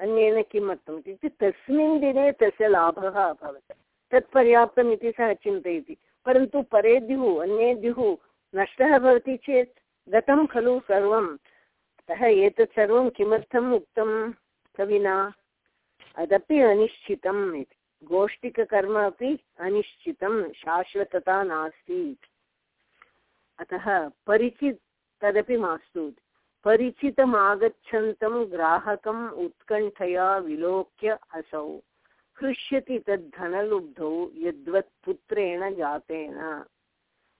अन्येन किमर्थम् इत्युक्ते तस्मिन् दिने तस्य लाभः अभवत्। तत् पर्याप्तम् इति सः चिन्तयति। परन्तु परेद्युः अन्येद्युः नष्टः भवति चेत् गतं खलु सर्वम् अतः एतत् सर्वं किमर्थम् उक्तं कविना? अदपि अनिश्चितम् इति। गोष्ठिककर्म अपि अनिश्चितं शाश्वतता नास्ति अतः परिचित् तदपि मास्तु परिचितम् आगच्छन्तं ग्राहकम् उत्कण्ठया विलोक्य असौ। हृष्यति तद्धनलुब्धौ यद्वत् पुत्रेण जातेन।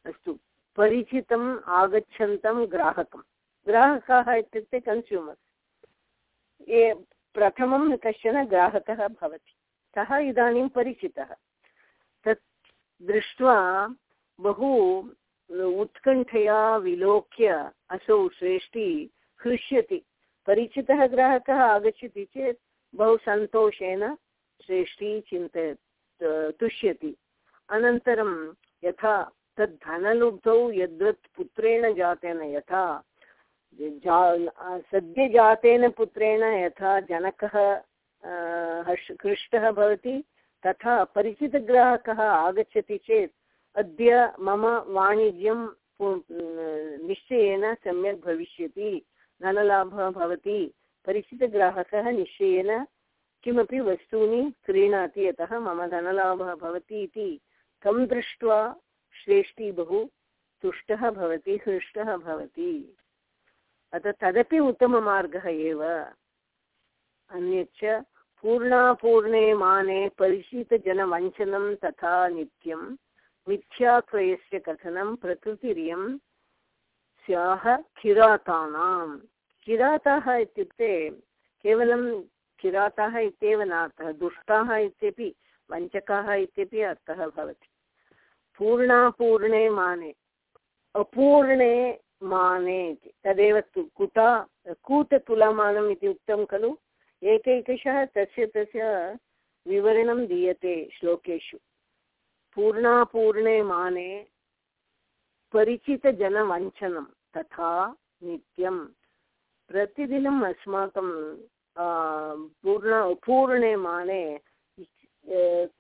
अस्तु, परिचितम् आगच्छन्तं ग्राहकं ग्राहकाः इत्युक्ते कन्स्यूमर्स् ये प्रथमं कश्चन ग्राहकः भवति, सः इदानीं परिचितः। तत् दृष्ट्वा बहु उत्कण्ठया विलोक्य, असौ श्रेष्ठी, हृष्यति। परिचितः ग्राहकः आगच्छति चेत् बहु सन्तोषेण श्रेष्ठी चिन्तय तुष्यति। अनन्तरं यथा तद् धनलुब्धौ यद्वत् पुत्रेण जातेन यथा सद्यजातेन पुत्रेण यथा जनकः हर्ष हृष्टः भवति, तथा परिचितग्राहकः आगच्छति चेत् अद्य मम वाणिज्यं निश्चयेन सम्यक् भविष्यति, धनलाभः भवति। परिचितग्राहकः निश्चयेन किमपि वस्तूनि क्रीणाति, यतः मम धनलाभः भवति इति। तं दृष्ट्वा श्रेष्ठी बहु तुष्टः भवति, हृष्टः भवति। अतः तदपि उत्तममार्गः एव। अन्यच्च पूर्णापूर्णे माने परिचितजनवञ्चनं तथा नित्यं मिथ्याक्रयस्य कथनं प्रकृतिरियं स्याः किरातानां किराताः इत्युक्ते केवलं किराताः इत्येव नार्थः दुष्टाः इत्यपि, वञ्चकाः इत्यपि अर्थः भवति। पूर्णापूर्णे माने, अपूर्णे माने इति। तदेव तु कुटा, कूटतुलमानम् इति उक्तं खलु। एकैकशः तस्य तस्य विवरणं दीयते श्लोकेषु। पूर्णापूर्णे माने परिचितजनवञ्चनं तथा नित्यं। प्रतिदिनम् अस्माकं पूर्ण, पूर्णे माने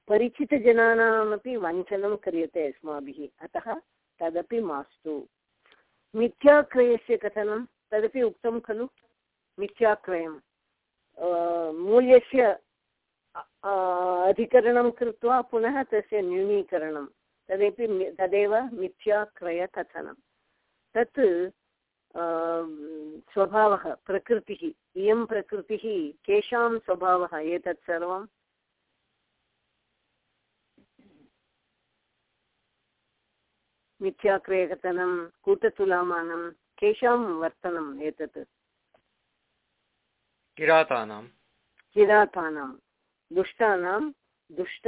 परिचितजनानामपि वञ्चनं क्रियते अस्माभिः। अतः तदपि मास्तु। मिथ्याक्रयस्य कथनं तदपि उक्तं खलु? मिथ्याक्रयं मूल्यस्य अधिकरणं कृत्वा पुनः तस्य न्यूनीकरणं। तदेपि तदेव मिथ्याक्रयकथनं। तत् स्वभावः प्रकृतिः इयं प्रकृतिः केषां स्वभावः एतत् सर्वं? मिथ्याक्रयकथनं कूटतुलामानं केषां वर्तनम् एतत्? किरातानां। किरातानां। दुष्टानां, दुष्ट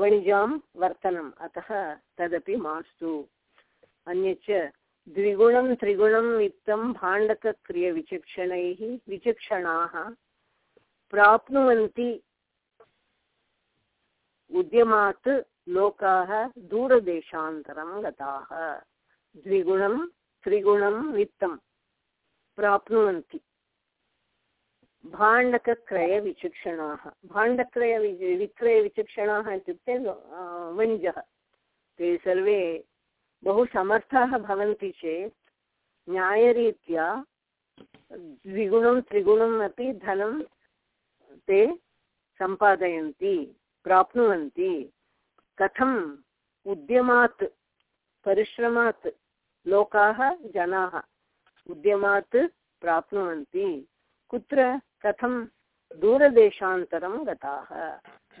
वणिजां वर्तनम्। अतः तदपि मास्तु। अन्यच्च द्विगुणं, त्रिगुणं वित्तं भाण्डकक्रियविचक्षणैः विचक्षणाः प्राप्नुवन्ति उद्यमात् लोकाः दूरदेशान्तरं गताः। द्विगुणं, त्रिगुणं वित्तं प्राप्नुवन्ति। भाण्डकक्रयविचक्षणाः। भाण्डक्रय विक्रयविचक्षणाः इत्युक्ते वणिजः। ते सर्वे बहु समर्थाः भवन्ति चेत्, न्यायरीत्या द्विगुणं, त्रिगुणम् अपि धनं ते सम्पादयन्ति, प्राप्नुवन्ति। कथम् उद्यमात्, परिश्रमात् लोकाः जनाः उद्यमात् प्राप्नुवन्ति। कुत्र कथं दूरदेशान्तरं गताः?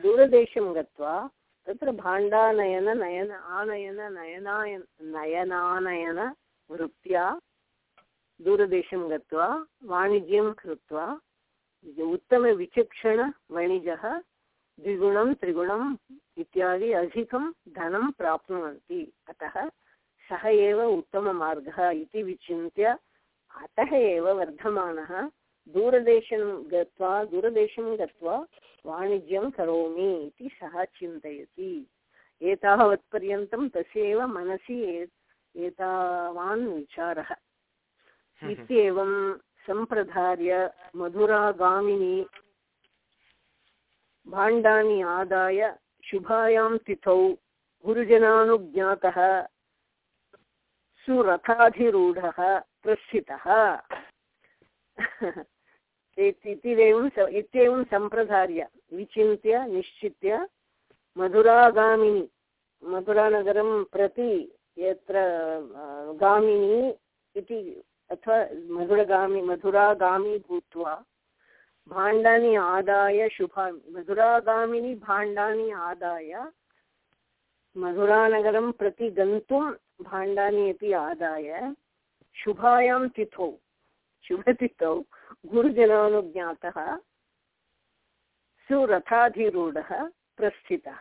दूरदेशं गत्वा तत्र भाण्डानयन, नयन, आनयन, नयनाय, नयनानयन वृत्त्या दूरदेशं गत्वा, वाणिज्यं कृत्वा उत्तमविचक्षणवणिजः द्विगुणं त्रिगुणम् इत्यादि अधिकं धनं प्राप्नुवन्ति। अतः सः एव उत्तममार्गः इति विचिन्त्य अतः एव वर्धमानः दूरदेशं गत्वा दूरदेशं गत्वा वाणिज्यं करोमि इति सः चिन्तयति। एतावत्पर्यन्तं तस्य एव मनसि एतावान् विचारः। हम्म। इत्येवं सम्प्रधार्य मधुरागामिनी भाण्डानि आदाय शुभायां तिथौ गुरुजनानुज्ञातः सुरथाधिरूढः प्रस्थितः। *laughs* इत्येवं इत्येवं सम्प्रधार्य, विचिन्त्य, निश्चित्य, मधुरागामिनी। मधुरानगरं प्रति यत्र गामिनी इति, अथवा मधुरगामि, मधुरागामी भूत्वा, भाण्डानि आदाय शुभा मधुरागामिनी, भाण्डानि आदाय, मधुरानगरं प्रति गन्तुं भाण्डानि अपि आदाय, शुभायां तिथौ। शुभतिथौ गुरुजनानुज्ञातः सुरथाधिरूढः प्रस्थितः।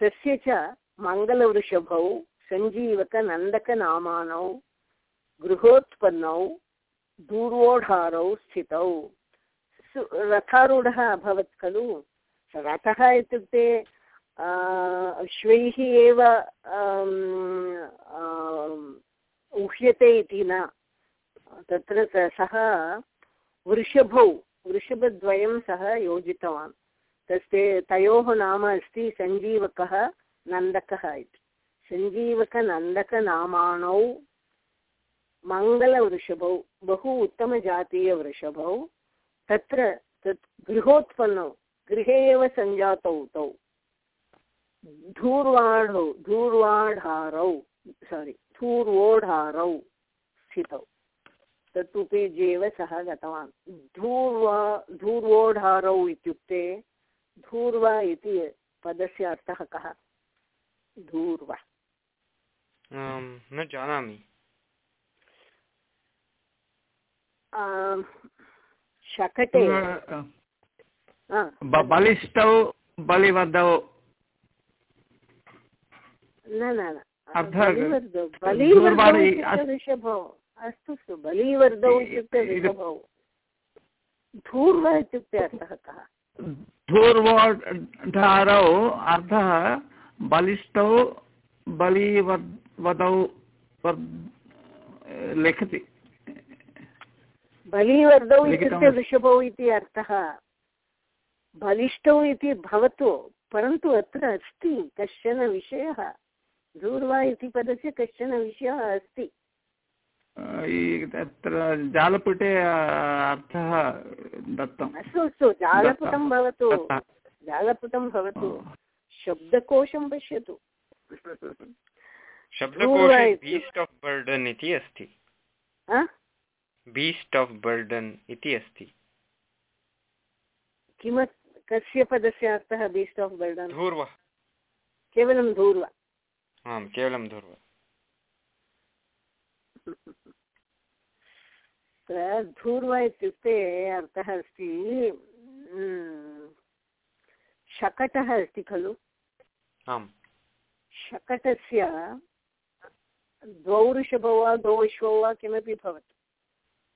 तस्य च मङ्गलवृषभौ, सञ्जीवकनन्दकनामानौ, गृहोत्पन्नौ, दूर्वोढारौ स्थितौ। रथारूढः अभवत् खलु? रथः इत्युक्ते अश्वैः एव उह्यते इति न। तत्र सः वृषभौ, वृषभद्वयं सः योजितवान्। तस्य तयोः नाम अस्ति सञ्जीवकः नन्दकः इति। सञ्जीवकनन्दकनामाणौ मङ्गलवृषभौ, बहु उत्तमजातीयवृषभौ, तत्र तत् गृहोत्पन्नौ, गृहे एव सञ्जातौ तौ। धूर्वाढौ, धूर्वाढारौ सारि धूर्वोढारौ स्थितौ। तत् उपयुज्य सः गतवान्। धूर्वा धूर्वोढारौ इत्युक्ते धूर्वा इति पदस्य अर्थः कः? धूर्वा। न जानामि। शकटे। बलिष्ठौ बलिवदौ न न ऋषभौ अस्तु अस्तु बलिवर्धौ इत्युक्ते ऋषभौ धूर्व इत्युक्ते अर्थः कः? धूर्वोढारौ अर्थः बलिष्ठौ बलिवदौ लिखति। बलिवर्धौ इत्युक्ते ऋषभौ इति अर्थः। बलिष्ठौ इति भवतु परन्तु अत्र अस्ति कश्चन विषयः। दूर्वा इति पदस्य कश्चन विषयः अस्ति। तत्र जालपुटे अर्थः दत्तम् अस्तु अस्तु जालपुटं भवतु जालपुटं भवतु शब्दकोशं पश्यतु शब्दकोशे बीस्ट् आफ् बर्डन् इति अस्ति बीस्ट् आफ् बर्डन् इति अस्ति किम कस्य पदस्य अर्थः बीस्ट् आफ् बर्डन् धूर्व केवलं धूर्व आम् केवलं धूर्व धूर्व इत्युक्ते अर्थः अस्ति शकटः अस्ति खलु। आम्। शकटस्य द्वौ ऋषभौ वा द्वौ अश्वौ वा किमपि भवतु।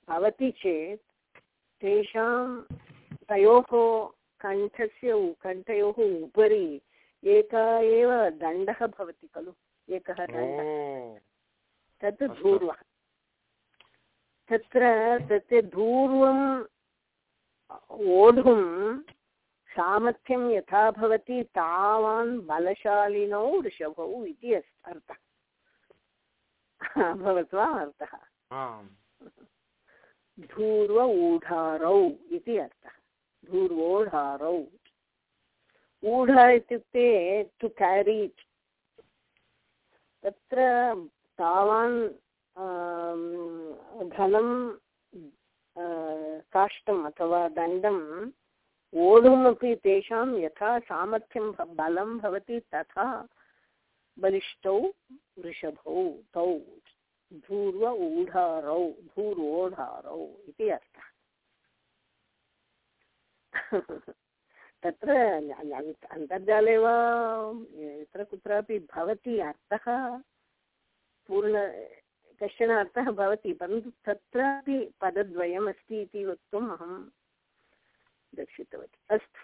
भवति चेत् तेषां तयोः कण्ठस्य कण्ठयोः उपरि एकः एव दण्डः भवति खलु एकः दण्डः। तत् धूर्वः। तत्र तस्य धूर्वम् ओढुं सामर्थ्यं यथा भवति तावान् बलशालिनौ ऋषभौ इति अर्थः। अभवत् वा अर्थः? धूर्व ऊढारौ इति अर्थः। धूर्वोढारौ ऊढ इत्युक्ते टु केरि तत्र तावान् धनं काष्ठम् अथवा दण्डम् ओढुमपि तेषां यथा सामर्थ्यं बलं भवति तथा बलिष्ठौ वृषभौ तौ धूर्व ऊढारौ धूर्वोढारौ इति अर्थः। *laughs* तत्र अन्तर्जाले वा, यत्र कुत्रापि भवति अर्थः पूर्ण कश्चन अर्थः भवति, परन्तु तत्रापि पदद्वयमस्ति इति वक्तुम् अहं दर्शितवती। अस्तु।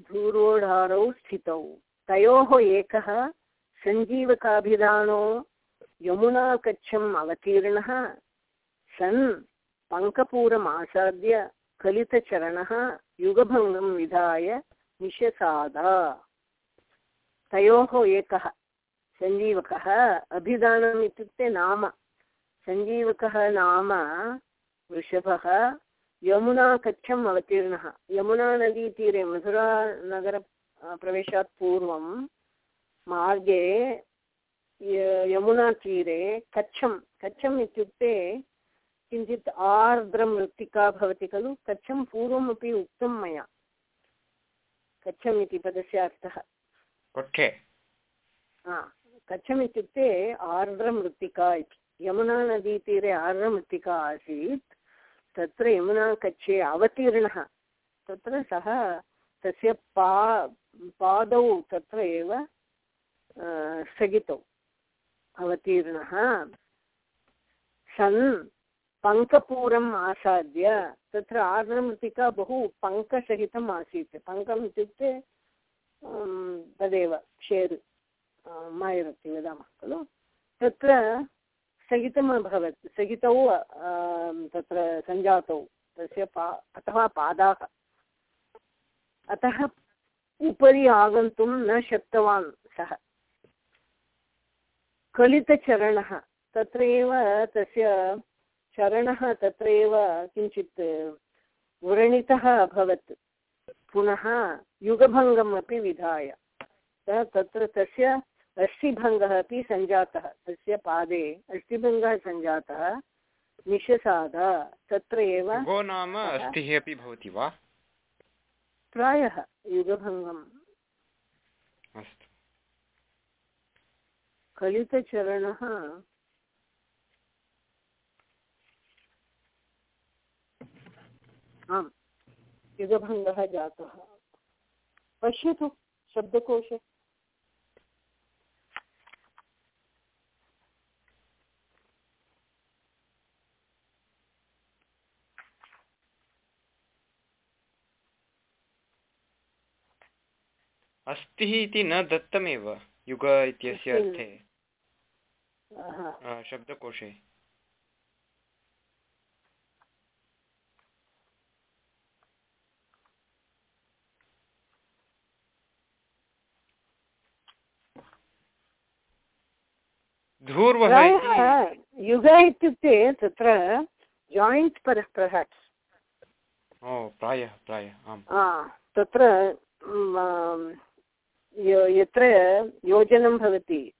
धूरोढारौ स्थितौ। तयोः एकः सञ्जीवकाभिधानो यमुनाकच्छम् अवतीर्णः, सन् पङ्कपूरमासाद्य कलितचरणः युगभङ्गं विधाय निशसाद। तयोः एकः सञ्जीवकः अभिधानम् इत्युक्ते नाम। सञ्जीवकः नाम वृषभः यमुनाकच्छम् अवतीर्णः। यमुनानदीतीरे मधुरानगरप्रवेशात् पूर्वं मार्गे यमुनातीरे कच्छं। कच्छम् इत्युक्ते किञ्चित् आर्द्रमृत्तिका भवति खलु? कच्छं पूर्वमपि उक्तं मया। कच्छम् इति पदस्य अर्थः। कच्छम् इत्युक्ते आर्द्रमृत्तिका यमुनानदीतीरे आर्द्रमृत्तिका आसीत्, तत्र यमुनाकच्छे अवतीर्णः। तत्र सः तस्य पा, पादौ तत्र एव स्थगितौ। अवतीर्णः। सन् पङ्कपूरम् आसाद्य तत्र आर्द्रमृत्तिका बहु पङ्कसहितम् आसीत्। पङ्कम् इत्युक्ते तदेव, शेर्। मायर् इति वदामः खलु तत्र स्थगितम् अभवत् स्थगितौ तत्र सञ्जातौ तस्य पा अथवा पादाः अतः उपरि आगन्तुं न शक्तवान् सः कलितचरणः तत्र एव तस्य चरणः तत्र एव किञ्चित् व्रणितः अभवत् पुनः युगभङ्गम् अपि विधाय तत्र तस्य अस्थिभङ्गः अपि सञ्जातः तस्य पादे अस्थिभङ्गः सञ्जातः निशसाद तत्र एव नाम अस्थिः अपि भवति वा? प्रायः युगभङ्गम्। अस्तु। कलितचरणः। आम् युगभङ्गः जातः। पश्यतु शब्दकोशे। अस्तिः इति न दत्तमेव युग इत्यस्य अर्थे। शब्दकोशे। धूर्वः युग इत्युक्ते तत्र जायिण्ट् पर प्रायः प्रायः आम्। तत्र य- यत्र योजनं भवति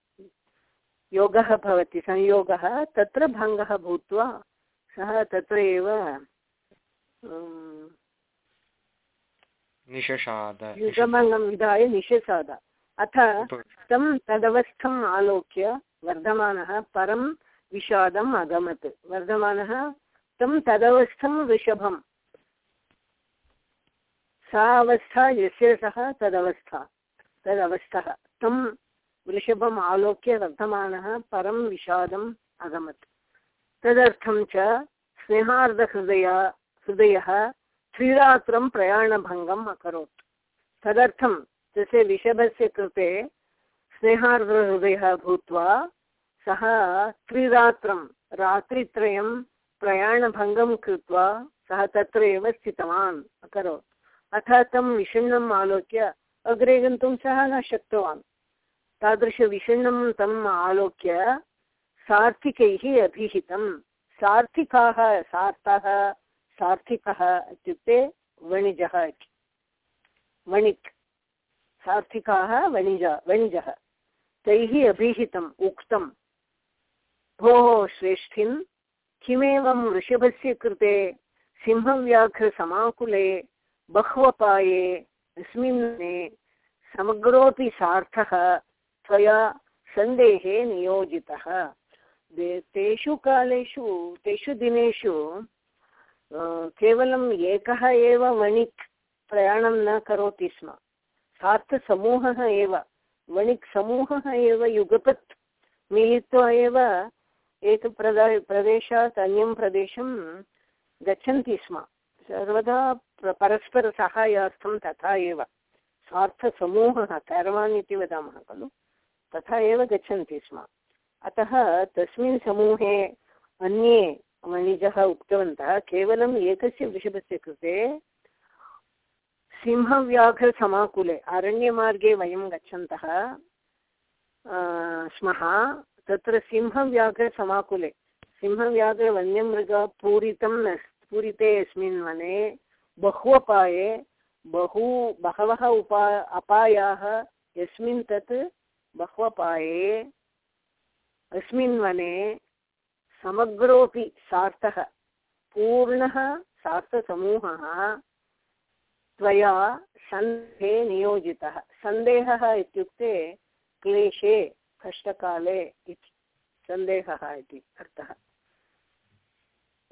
योगः भवति संयोगः तत्र भङ्गः भूत्वा सः तत्र एव युगभङ्गं विधाय निषसाद अथ तं तदवस्थम् आलोक्य वर्धमानः परं विषादम् अगमत्। वर्धमानः तं तदवस्थं वृषभं सा अवस्था यस्य सः तदवस्था। तदवस्थः तं वृषभम् आलोक्य वर्धमानः परं विषादम् अगमत्। तदर्थं च स्नेहार्धहृदय हृदयः त्रिरात्रं प्रयाणभङ्गम् अकरोत्। तदर्थं तस्य विषभस्य कृते स्नेहार्द्रहृदयः भूत्वा सः त्रिरात्रं, रात्रित्रयं प्रयाणभङ्गं कृत्वा सः तत्र एव स्थितवान् अकरोत्। अथ तं विषण्णम् आलोक्य अग्रे गन्तुं सः न शक्तवान्। तादृशविषण्णं तम् आलोक्य सार्थिकैः अभिहितं। सार्थिकाः, सार्थः, सार्थिकः इत्युक्ते वणिजः इति। वणिक्। सार्थिकाः, वणिज, वणिजः। तैः अभिहितम् उक्तं भोः श्रेष्ठिन्, किमेवं वृषभस्य कृते सिंहव्याघ्रसमाकुले बह्वपाये अस्मिन् दिने समग्रोऽपि सार्थः त्वया सन्देहे नियोजितः। तेषु कालेषु, तेषु दिनेषु केवलम् एकः एव वणिक् प्रयाणं न करोति स्म। सार्थसमूहः एव, वणिक् समूहः एव, युगपत् मिलित्वा एव एकप्रदा प्रदेशात् अन्यं प्रदेशं गच्छन्ति स्म। सर्वदा परस्परसहायार्थं तथा एव। स्वार्थसमूहः कैरवान् इति वदामः खलु। तथा एव गच्छन्ति स्म। अतः तस्मिन् समूहे अन्ये वणिजः उक्तवन्तः, केवलम् एकस्य वृषभस्य कृते सिंहव्याघ्रसमाकुले अरण्यमार्गे वयं गच्छन्तः स्मः, तत्र सिंहव्याघ्रसमाकुले। सिंहव्याघ्रवन्यमृगपूरितं न, पूरिते अस्मिन् वने बह्वपाये बहु, बहवः उपा, अपायाः, यस्मिन् तत् बह्वपाये अस्मिन् वने समग्रोऽपि सार्थः, पूर्णः सार्थसमूहः त्वया सन्देहे नियोजितः। सन्देहः इत्युक्ते क्लेशे, कष्टकाले इति, सन्देहः इति अर्थः।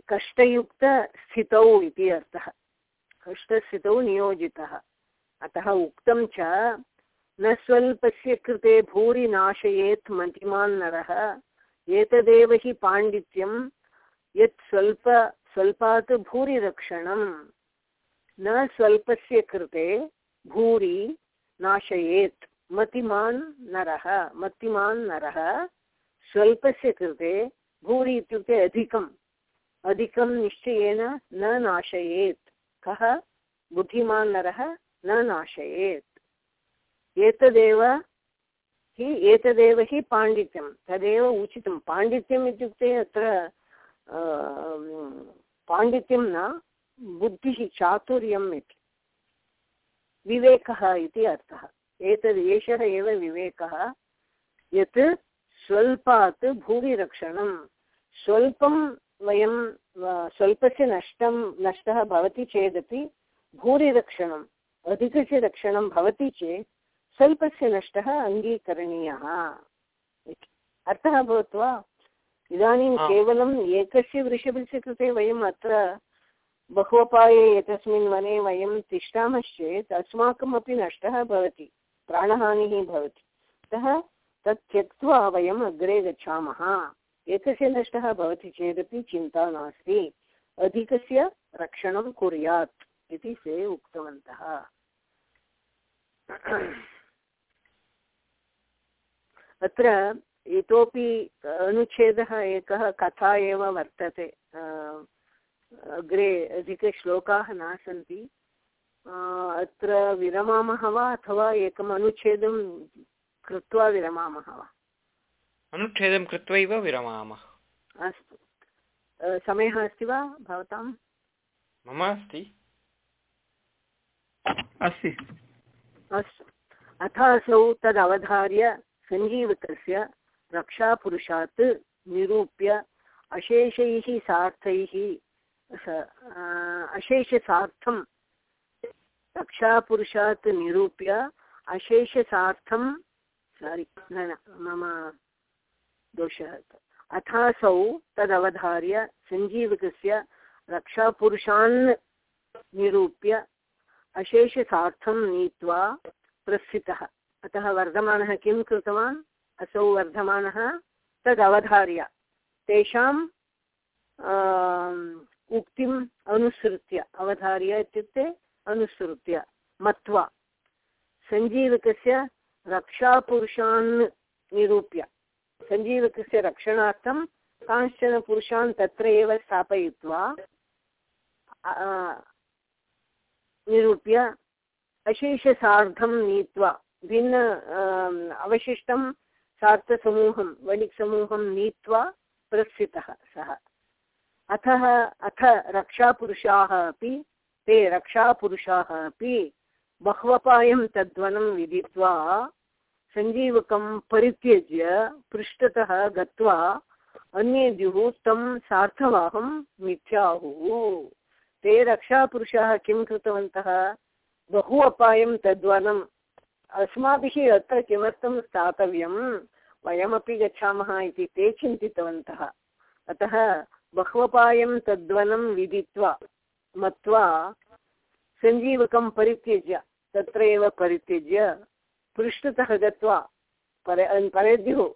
कष्टयुक्तस्थितौ इति अर्थः। कष्टस्थितौ नियोजितः। अतः उक्तं च, न स्वल्पस्य कृते भूरि नाशयेत् मतिमान् नरः एतदेव हि पाण्डित्यं, यत् स्वल्प, स्वल्पात् भूरिरक्षणं। न स्वल्पस्य कृते भूरि नाशयेत् मतिमान् नरः मतिमान् नरः स्वल्पस्य कृते भूरि इत्युक्ते अधिकम्। अधिकं निश्चयेन न नाशयेत्। कः? बुद्धिमान् नरः न नाशयेत्। एतदेव हि एतदेव हि पाण्डित्यं। तदेव उचितं। पाण्डित्यम् इत्युक्ते अत्र पाण्डित्यं न, बुद्धिः चातुर्यम् इति। विवेकः इति अर्थः। एतद्, एषः एव विवेकः यत् स्वल्पात् भूरिरक्षणं। स्वल्पं वयं स्वल्पस्य नष्टं नष्टः भवति चेदपि भूरिरक्षणम् अधिकस्य रक्षणं भवति चेत् स्वल्पस्य नष्टः अङ्गीकरणीयः। इति अर्थः अभवत् वा इदानीं। केवलम् एकस्य वृषभस्य कृते वयम् अत्र बहुवपाये एतस्मिन् वने वयं तिष्ठामश्चेत् अस्माकमपि नष्टः भवति प्राणहानिः भवति। अतः तत् त्यक्त्वा वयम् अग्रे गच्छामः। एतस्य नष्टः भवति चेदपि चिन्ता नास्ति। अधिकस्य रक्षणं कुर्यात् इति ते उक्तवन्तः। अत्र इतोपि अनुच्छेदः एकः कथा एव वर्तते। अग्रे अधिकश्लोकाः न सन्ति। अत्र विरमामः वा अथवा एकम् अनुच्छेदं कृत्वा विरमामः वा? अनुच्छेदं कृत्वैव विरमामः। अस्तु। समयः अस्ति वा भवतां मम अस्ति। अस्ति। अस्तु। अथासौ तदवधार्य सञ्जीवकस्य रक्षापुरुषात् निरूप्य अशेषैः सार्थैः अशेषसार्थं रक्षापुरुषात् निरूप्य अशेषसार्थं सारि न मम दोषः अथासौ तदवधार्य सञ्जीवकस्य रक्षापुरुषान् निरूप्य अशेषसार्थं नीत्वा प्रस्थितः। अतः वर्धमानः किं कृतवान्? असौ वर्धमानः तदवधार्य। तेषाम् उक्तिम् अनुसृत्य, अवधार्य इत्युक्ते अनुसृत्य, मत्वा सञ्जीवकस्य रक्षापुरुषान् निरूप्य। सञ्जीवकस्य रक्षणार्थं कांश्चन पुरुषान् तत्र एव स्थापयित्वा निरूप्य अशेषसार्धं नीत्वा, भिन्न अवशिष्टं सार्थसमूहं वणिक्समूहं नीत्वा प्रस्थितः सः। अतः अथ रक्षापुरुषाः अपि, ते रक्षापुरुषाः अपि बह्वपायं तद्वनं विदित्वा सञ्जीवकं परित्यज्य पृष्ठतः गत्वा अन्येद्युः तं सार्थवाहं मिथ्याहुः। ते रक्षापुरुषाः किं कृतवन्तः? बहु अपायं तद्वनम्। अस्माभिः अत्र किमर्थं स्थातव्यं? वयमपि गच्छामः इति ते चिन्तितवन्तः। अतः बह्वपायं तद्वनं विदित्वा, मत्वा सञ्जीवकं परित्यज्य तत्र एव परित्यज्य पृष्ठतः गत्वा परे परेद्युः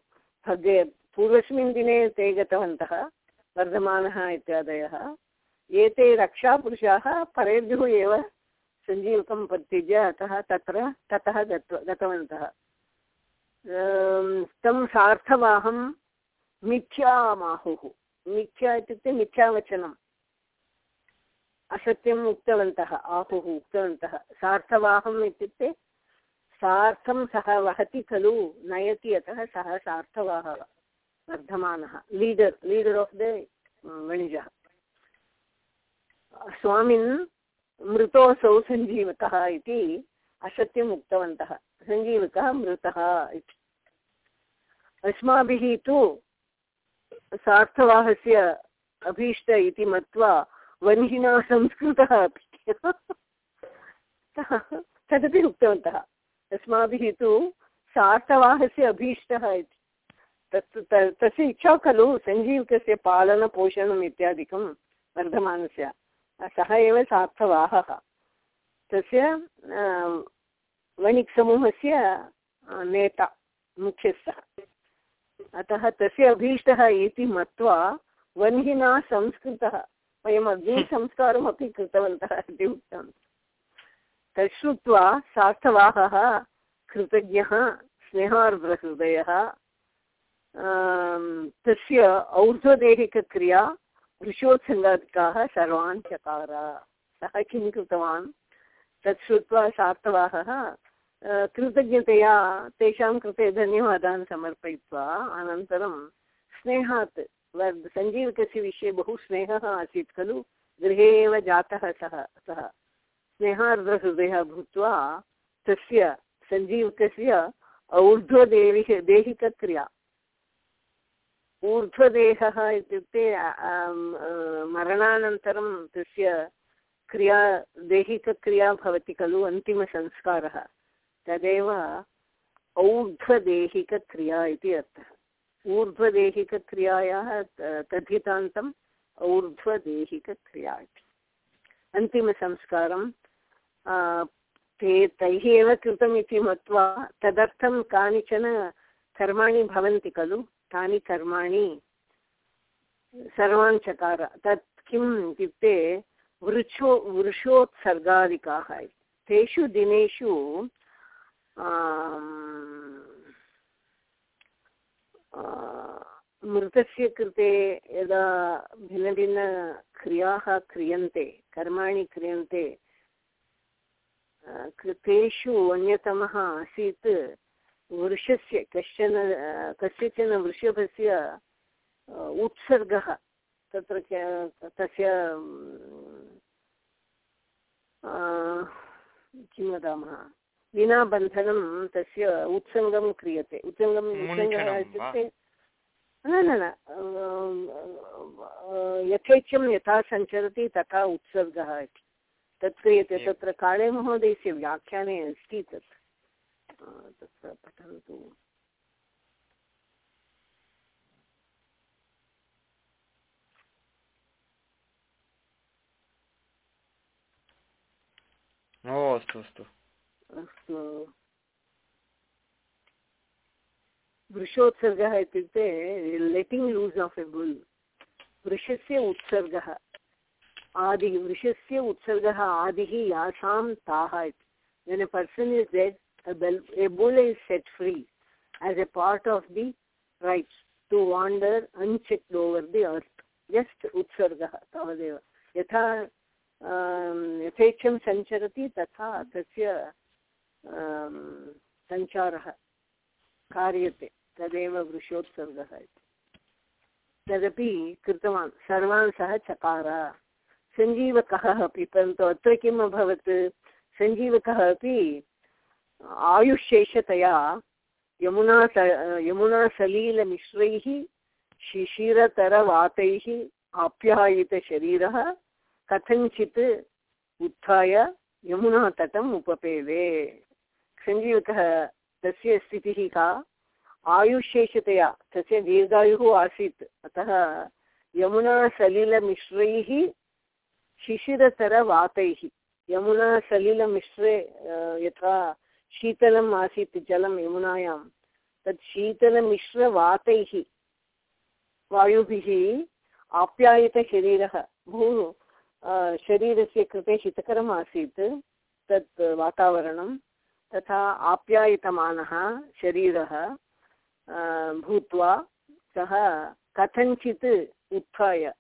पूर्वस्मिन् दिने ते गतवन्तः, वर्धमानः इत्यादयः, एते रक्षापुरुषाः परेद्युः एव सञ्जीवकं परित्यज्य अतः तत्र, ततः गत्वा, गतवन्तः। तं सार्थवाहं मिथ्यामाहुः, मिथ्या इत्युक्ते मिथ्यावचनम्, असत्यम् उक्तवन्तः, आहुः उक्तवन्तः, सार्थवाहम् इत्युक्ते सार्थं सः वहति खलु, नयति अतः सः सार्थवाहः वर्धमानः लीडर् लीडर् आफ् द वणिजः। स्वामिन् मृतोऽसौ सञ्जीवकः इति असत्यम् उक्तवन्तः। सञ्जीवकः मृतः इति। अस्माभिः तु सार्थवाहस्य अभीष्ट इति मत्वा वह्निना संस्कृतः अपि। *laughs* तदपि उक्तवन्तः। अस्माभिः तु सार्थवाहस्य अभीष्टः इति। तत् तस्य इच्छा खलु सञ्जीवकस्य पालनपोषणम् इत्यादिकं वर्धमानस्य। सः एव सार्थवाहः। तस्य वणिक् समूहस्य नेता, मुख्यस्थः। अतः तस्य अभीष्टः इति मत्वा वह्निना संस्कृतः, वयम् अग्निसंस्कारमपि कृतवन्तः इति उक्तं तत् श्रुत्वा सार्थवाहः, कृतज्ञः, स्नेहार्द्रहृदयः तस्य और्ध्वदेहिकक्रिया वृषोत्सङ्गादिकाः सर्वान् चकार। सः किं कृतवान्? तत् सार्थवाहः कृतज्ञतया तेषां कृते धन्यवादान् समर्पयित्वा, अनन्तरं स्नेहात् सञ्जीवकस्य विषये बहु स्नेहः आसीत् खलु, गृहे एव जातः सः सः। स्नेहार्द्रहृदयः भूत्वा तस्य सञ्जीवकस्य ऊर्ध्वदेहि, देहिकक्रिया। ऊर्ध्वदेहः इत्युक्ते मरणानन्तरं तस्य क्रिया, दैहिकक्रिया भवति खलु, अन्तिमसंस्कारः। तदेव और्ध्वदेहिकक्रिया इति अर्थः। ऊर्ध्वदेहिकक्रियायाः तद्धितान्तम् और्ध्वदेहिकक्रिया इति। अन्तिमसंस्कारं ते तैः एव कृतम् इति मत्वा तदर्थं कानिचन कर्माणि भवन्ति खलु? तानि कर्माणि सर्वान् चकार तत् किम् इत्युक्ते वृक्षो वृषोत्सर्गादिकाः तेषु दिनेषु मृतस्य कृते यदा भिन्नभिन्नक्रियाः क्रियन्ते, कर्माणि क्रियन्ते आ, कृ- तेषु अन्यतमः आसीत्। वृषस्य कश्चन कस्यचन वृषभस्य उत्सर्गः। तत्र तस्य किं वदामः? विना बन्धनं तस्य उत्सङ्गं क्रियते। उत्सङ्गम् उत्सङ्गः इत्युक्ते न न न यथेच्छं यथा सञ्चरति तथा उत्सर्गः इति। तत् क्रियते। तत्र काळे महोदयस्य व्याख्याने अस्ति तत्। तत्र पठन्तु। ओ अस्तु अस्तु। अस्तु। वृषोत्सर्गः इत्युक्ते लेटिङ्ग् लूस् आफ् ए बुल् वृषस्य उत्सर्गः। आदि ऋषस्य उत्सर्ग आदि यासाम ताहट person is dead a bull is set free as a part of the right to wander unchecked over the earth just उत्सर्ग तवदेव। यथा अं, यथेक्षं सञ्चरति, तथा तस्य अं, सञ्चारः कार्यते। तदेव वृषोत्सर्गः इति। तदपि कृतवान्। सर्वान् सः चकारः। सञ्जीवकः अपि परन्तु अत्र किम् अभवत्? सञ्जीवकः अपि आयुष्येषतया यमुना यमुनासलीलमिश्रैः शिशिरतरवातैः आप्यायितशरीरः कथञ्चित् उत्थाय यमुनातटम् उपपेवे सञ्जीवकः तस्य स्थितिः का? आयुष्येषतया तस्य दीर्घायुः आसीत्। अतः यमुनासलिलमिश्रैः शिशिरतरवातैः। यमुनासलिलमिश्रे यथा शीतलम् आसीत् जलं यमुनायां तत् शीतलमिश्रवातैः वायुभिः आप्यायितशरीरः बहु शरीरस्य कृते हितकरम् आसीत् तत् वातावरणं तथा आप्यायितमानः शरीरः भूत्वा सः कथञ्चित् उत्थाय।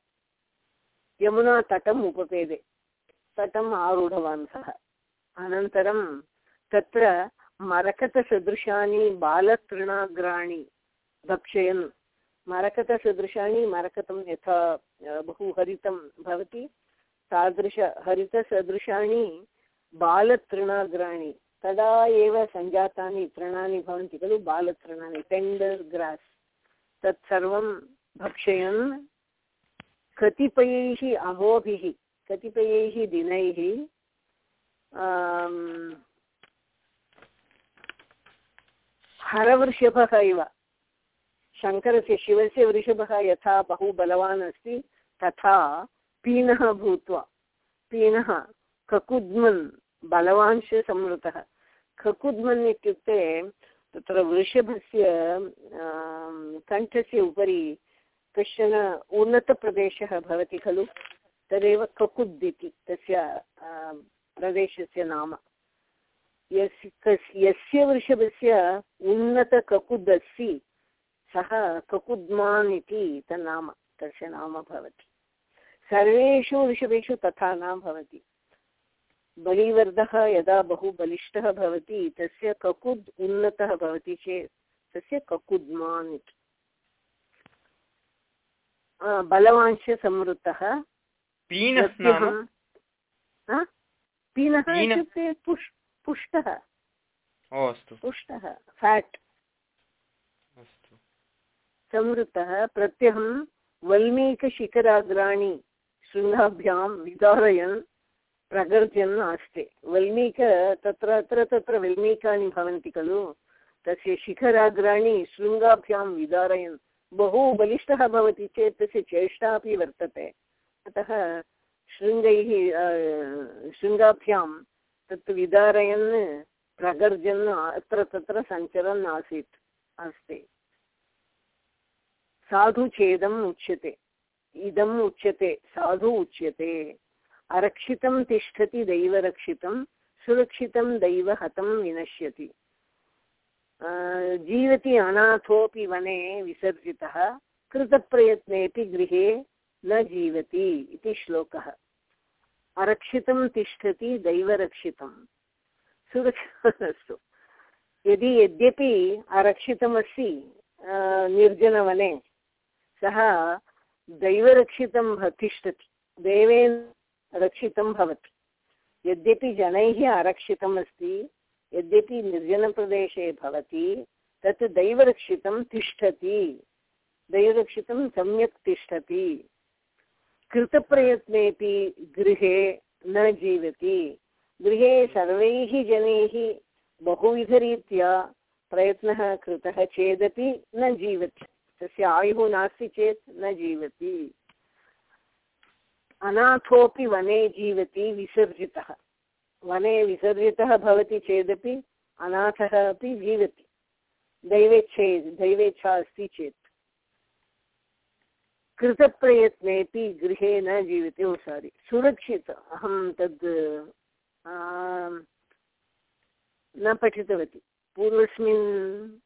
यमुनातटम् उपपेदे। तटम् आरूढवान् सः। अनन्तरं तत्र मरकतसदृशानि बालतृणाग्राणि भक्षयन् मरकतसदृशानि मरकतं यथा बहु हरितं भवति। तादृशहरितसदृशानि बालतृणाग्राणि। तदा एव सञ्जातानि तृणानि भवन्ति खलु बालतृणानि। टेण्डर् ग्रास् तत्सर्वं भक्षयन् कतिपयैः अहोभिः कतिपयैः दिनैः हरवृषभः इव। शङ्करस्य, शिवस्य वृषभः यथा बहु बलवान् अस्ति, तथा पीनः भूत्वा, पीनः ककुद्मन् बलवान् च संवृतः। ककुद्मन् इत्युक्ते तत्र वृषभस्य कण्ठस्य उपरि कश्चन उन्नतप्रदेशः भवति खलु? तदेव ककुद् इति तस्य प्रदेशस्य नाम। यस्य कस्- यस्य वृषभस्य उन्नतककुद् अस्ति सः ककुद्मान् इति तन्नाम, तस्य नाम भवति। सर्वेषु वृषभेषु तथा न भवति। बलिवर्धः यदा बहु बलिष्ठः भवति, तस्य ककुद् उन्नतः भवति चेत्, तस्य ककुद्मान् इति। बलवांशसंवृत्तः पीनः इत्युक्ते पुष् पुष्टः। पुष्टः फेट् अस्तु। संवृतः प्रत्यहं वल्मीकशिखराग्राणि शृङ्गाभ्यां विदारयन् प्रगर्जन् आस्ते वल्मीक तत्र अत्र तत्र वल्मीकानि भवन्ति खलु। तस्य शिखराग्राणि शृङ्गाभ्यां विदारयन्। बहु बलिष्ठः भवति चेत् तस्य चेष्टा अपि वर्तते। अतः शृङ्गैः शृङ्गाभ्यां तत् विदारयन्, प्रगर्जन्, अत्र तत्र सञ्चरन् आसीत्, अस्ति। साधुचेदम् उच्यते। इदम् उच्यते, साधु उच्यते। अरक्षितं तिष्ठति दैवरक्षितं, सुरक्षितं दैवहतं विनश्यति। जीवति अनाथोऽपि वने विसर्जितः, कृतप्रयत्नेऽपि गृहे न जीवति इति श्लोकः। अरक्षितं तिष्ठति दैवरक्षितं। सुरक्ष अस्तु। यदि यद्यपि अरक्षितमस्ति निर्जनवने, सः दैवरक्षितं तिष्ठति, देवेन रक्षितं भवति। यद्यपि जनैः आरक्षितम् अस्ति यद्यपि निर्जनप्रदेशे भवति, तत् दैवरक्षितं तिष्ठति। दैवरक्षितं सम्यक् तिष्ठति। कृतप्रयत्नेपि गृहे न जीवति। गृहे सर्वैः जनैः बहुविधरीत्या प्रयत्नः कृतः चेदपि न जीवति। तस्य आयुः नास्ति चेत् न जीवति। अनाथोऽपि वने जीवति विसर्जितः। वने विसर्जितः भवति चेदपि, अनाथः अपि जीवति। दैवेच्छे दैवेच्छा अस्ति चेत्। कृतप्रयत्नेपि गृहे न जीवति। ओ सारि सुरक्षित। अहं तद् न पठितवती। पूर्वस्मिन्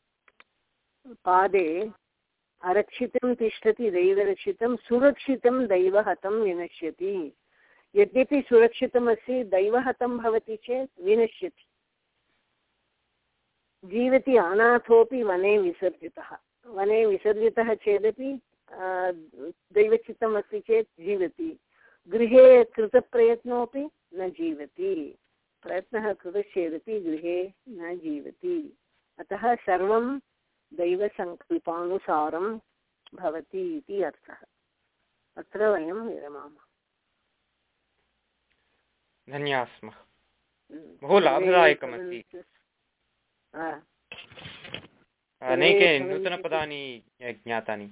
पादे अरक्षितं तिष्ठति, दैवरक्षितं सुरक्षितं दैवहतं विनश्यति। यद्यपि सुरक्षितमस्ति दैवहतं भवति चेत् विनश्यति। जीवति अनाथोऽपि वने विसर्जितः। वने विसर्जितः चेदपि आ, दैवचित्तम् अस्ति चेत् जीवति। गृहे कृतप्रयत्नोऽपि न जीवति। प्रयत्नः कृतश्चेदपि गृहे न जीवति। अतः सर्वं दैवसङ्कल्पानुसारं भवति इति अर्थः। अत्र वयं विरमामः। धन्याः स्मः बहु लाभदायकमस्ति अनेके नूतनपदानि ज्ञातानि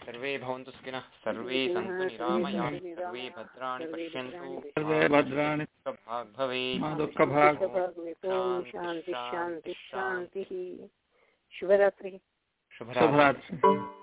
सर्वे भवन्तु सुखिनः सर्वे सन्तु निरामयाः सर्वे भद्राणि पश्यन्तु सर्वे भद्राणि भाग् भवेत् दुःखभाग् शान्ति शान्ति शान्तिः शिवरात्रिः शुभरात्रिः शुभरात्रि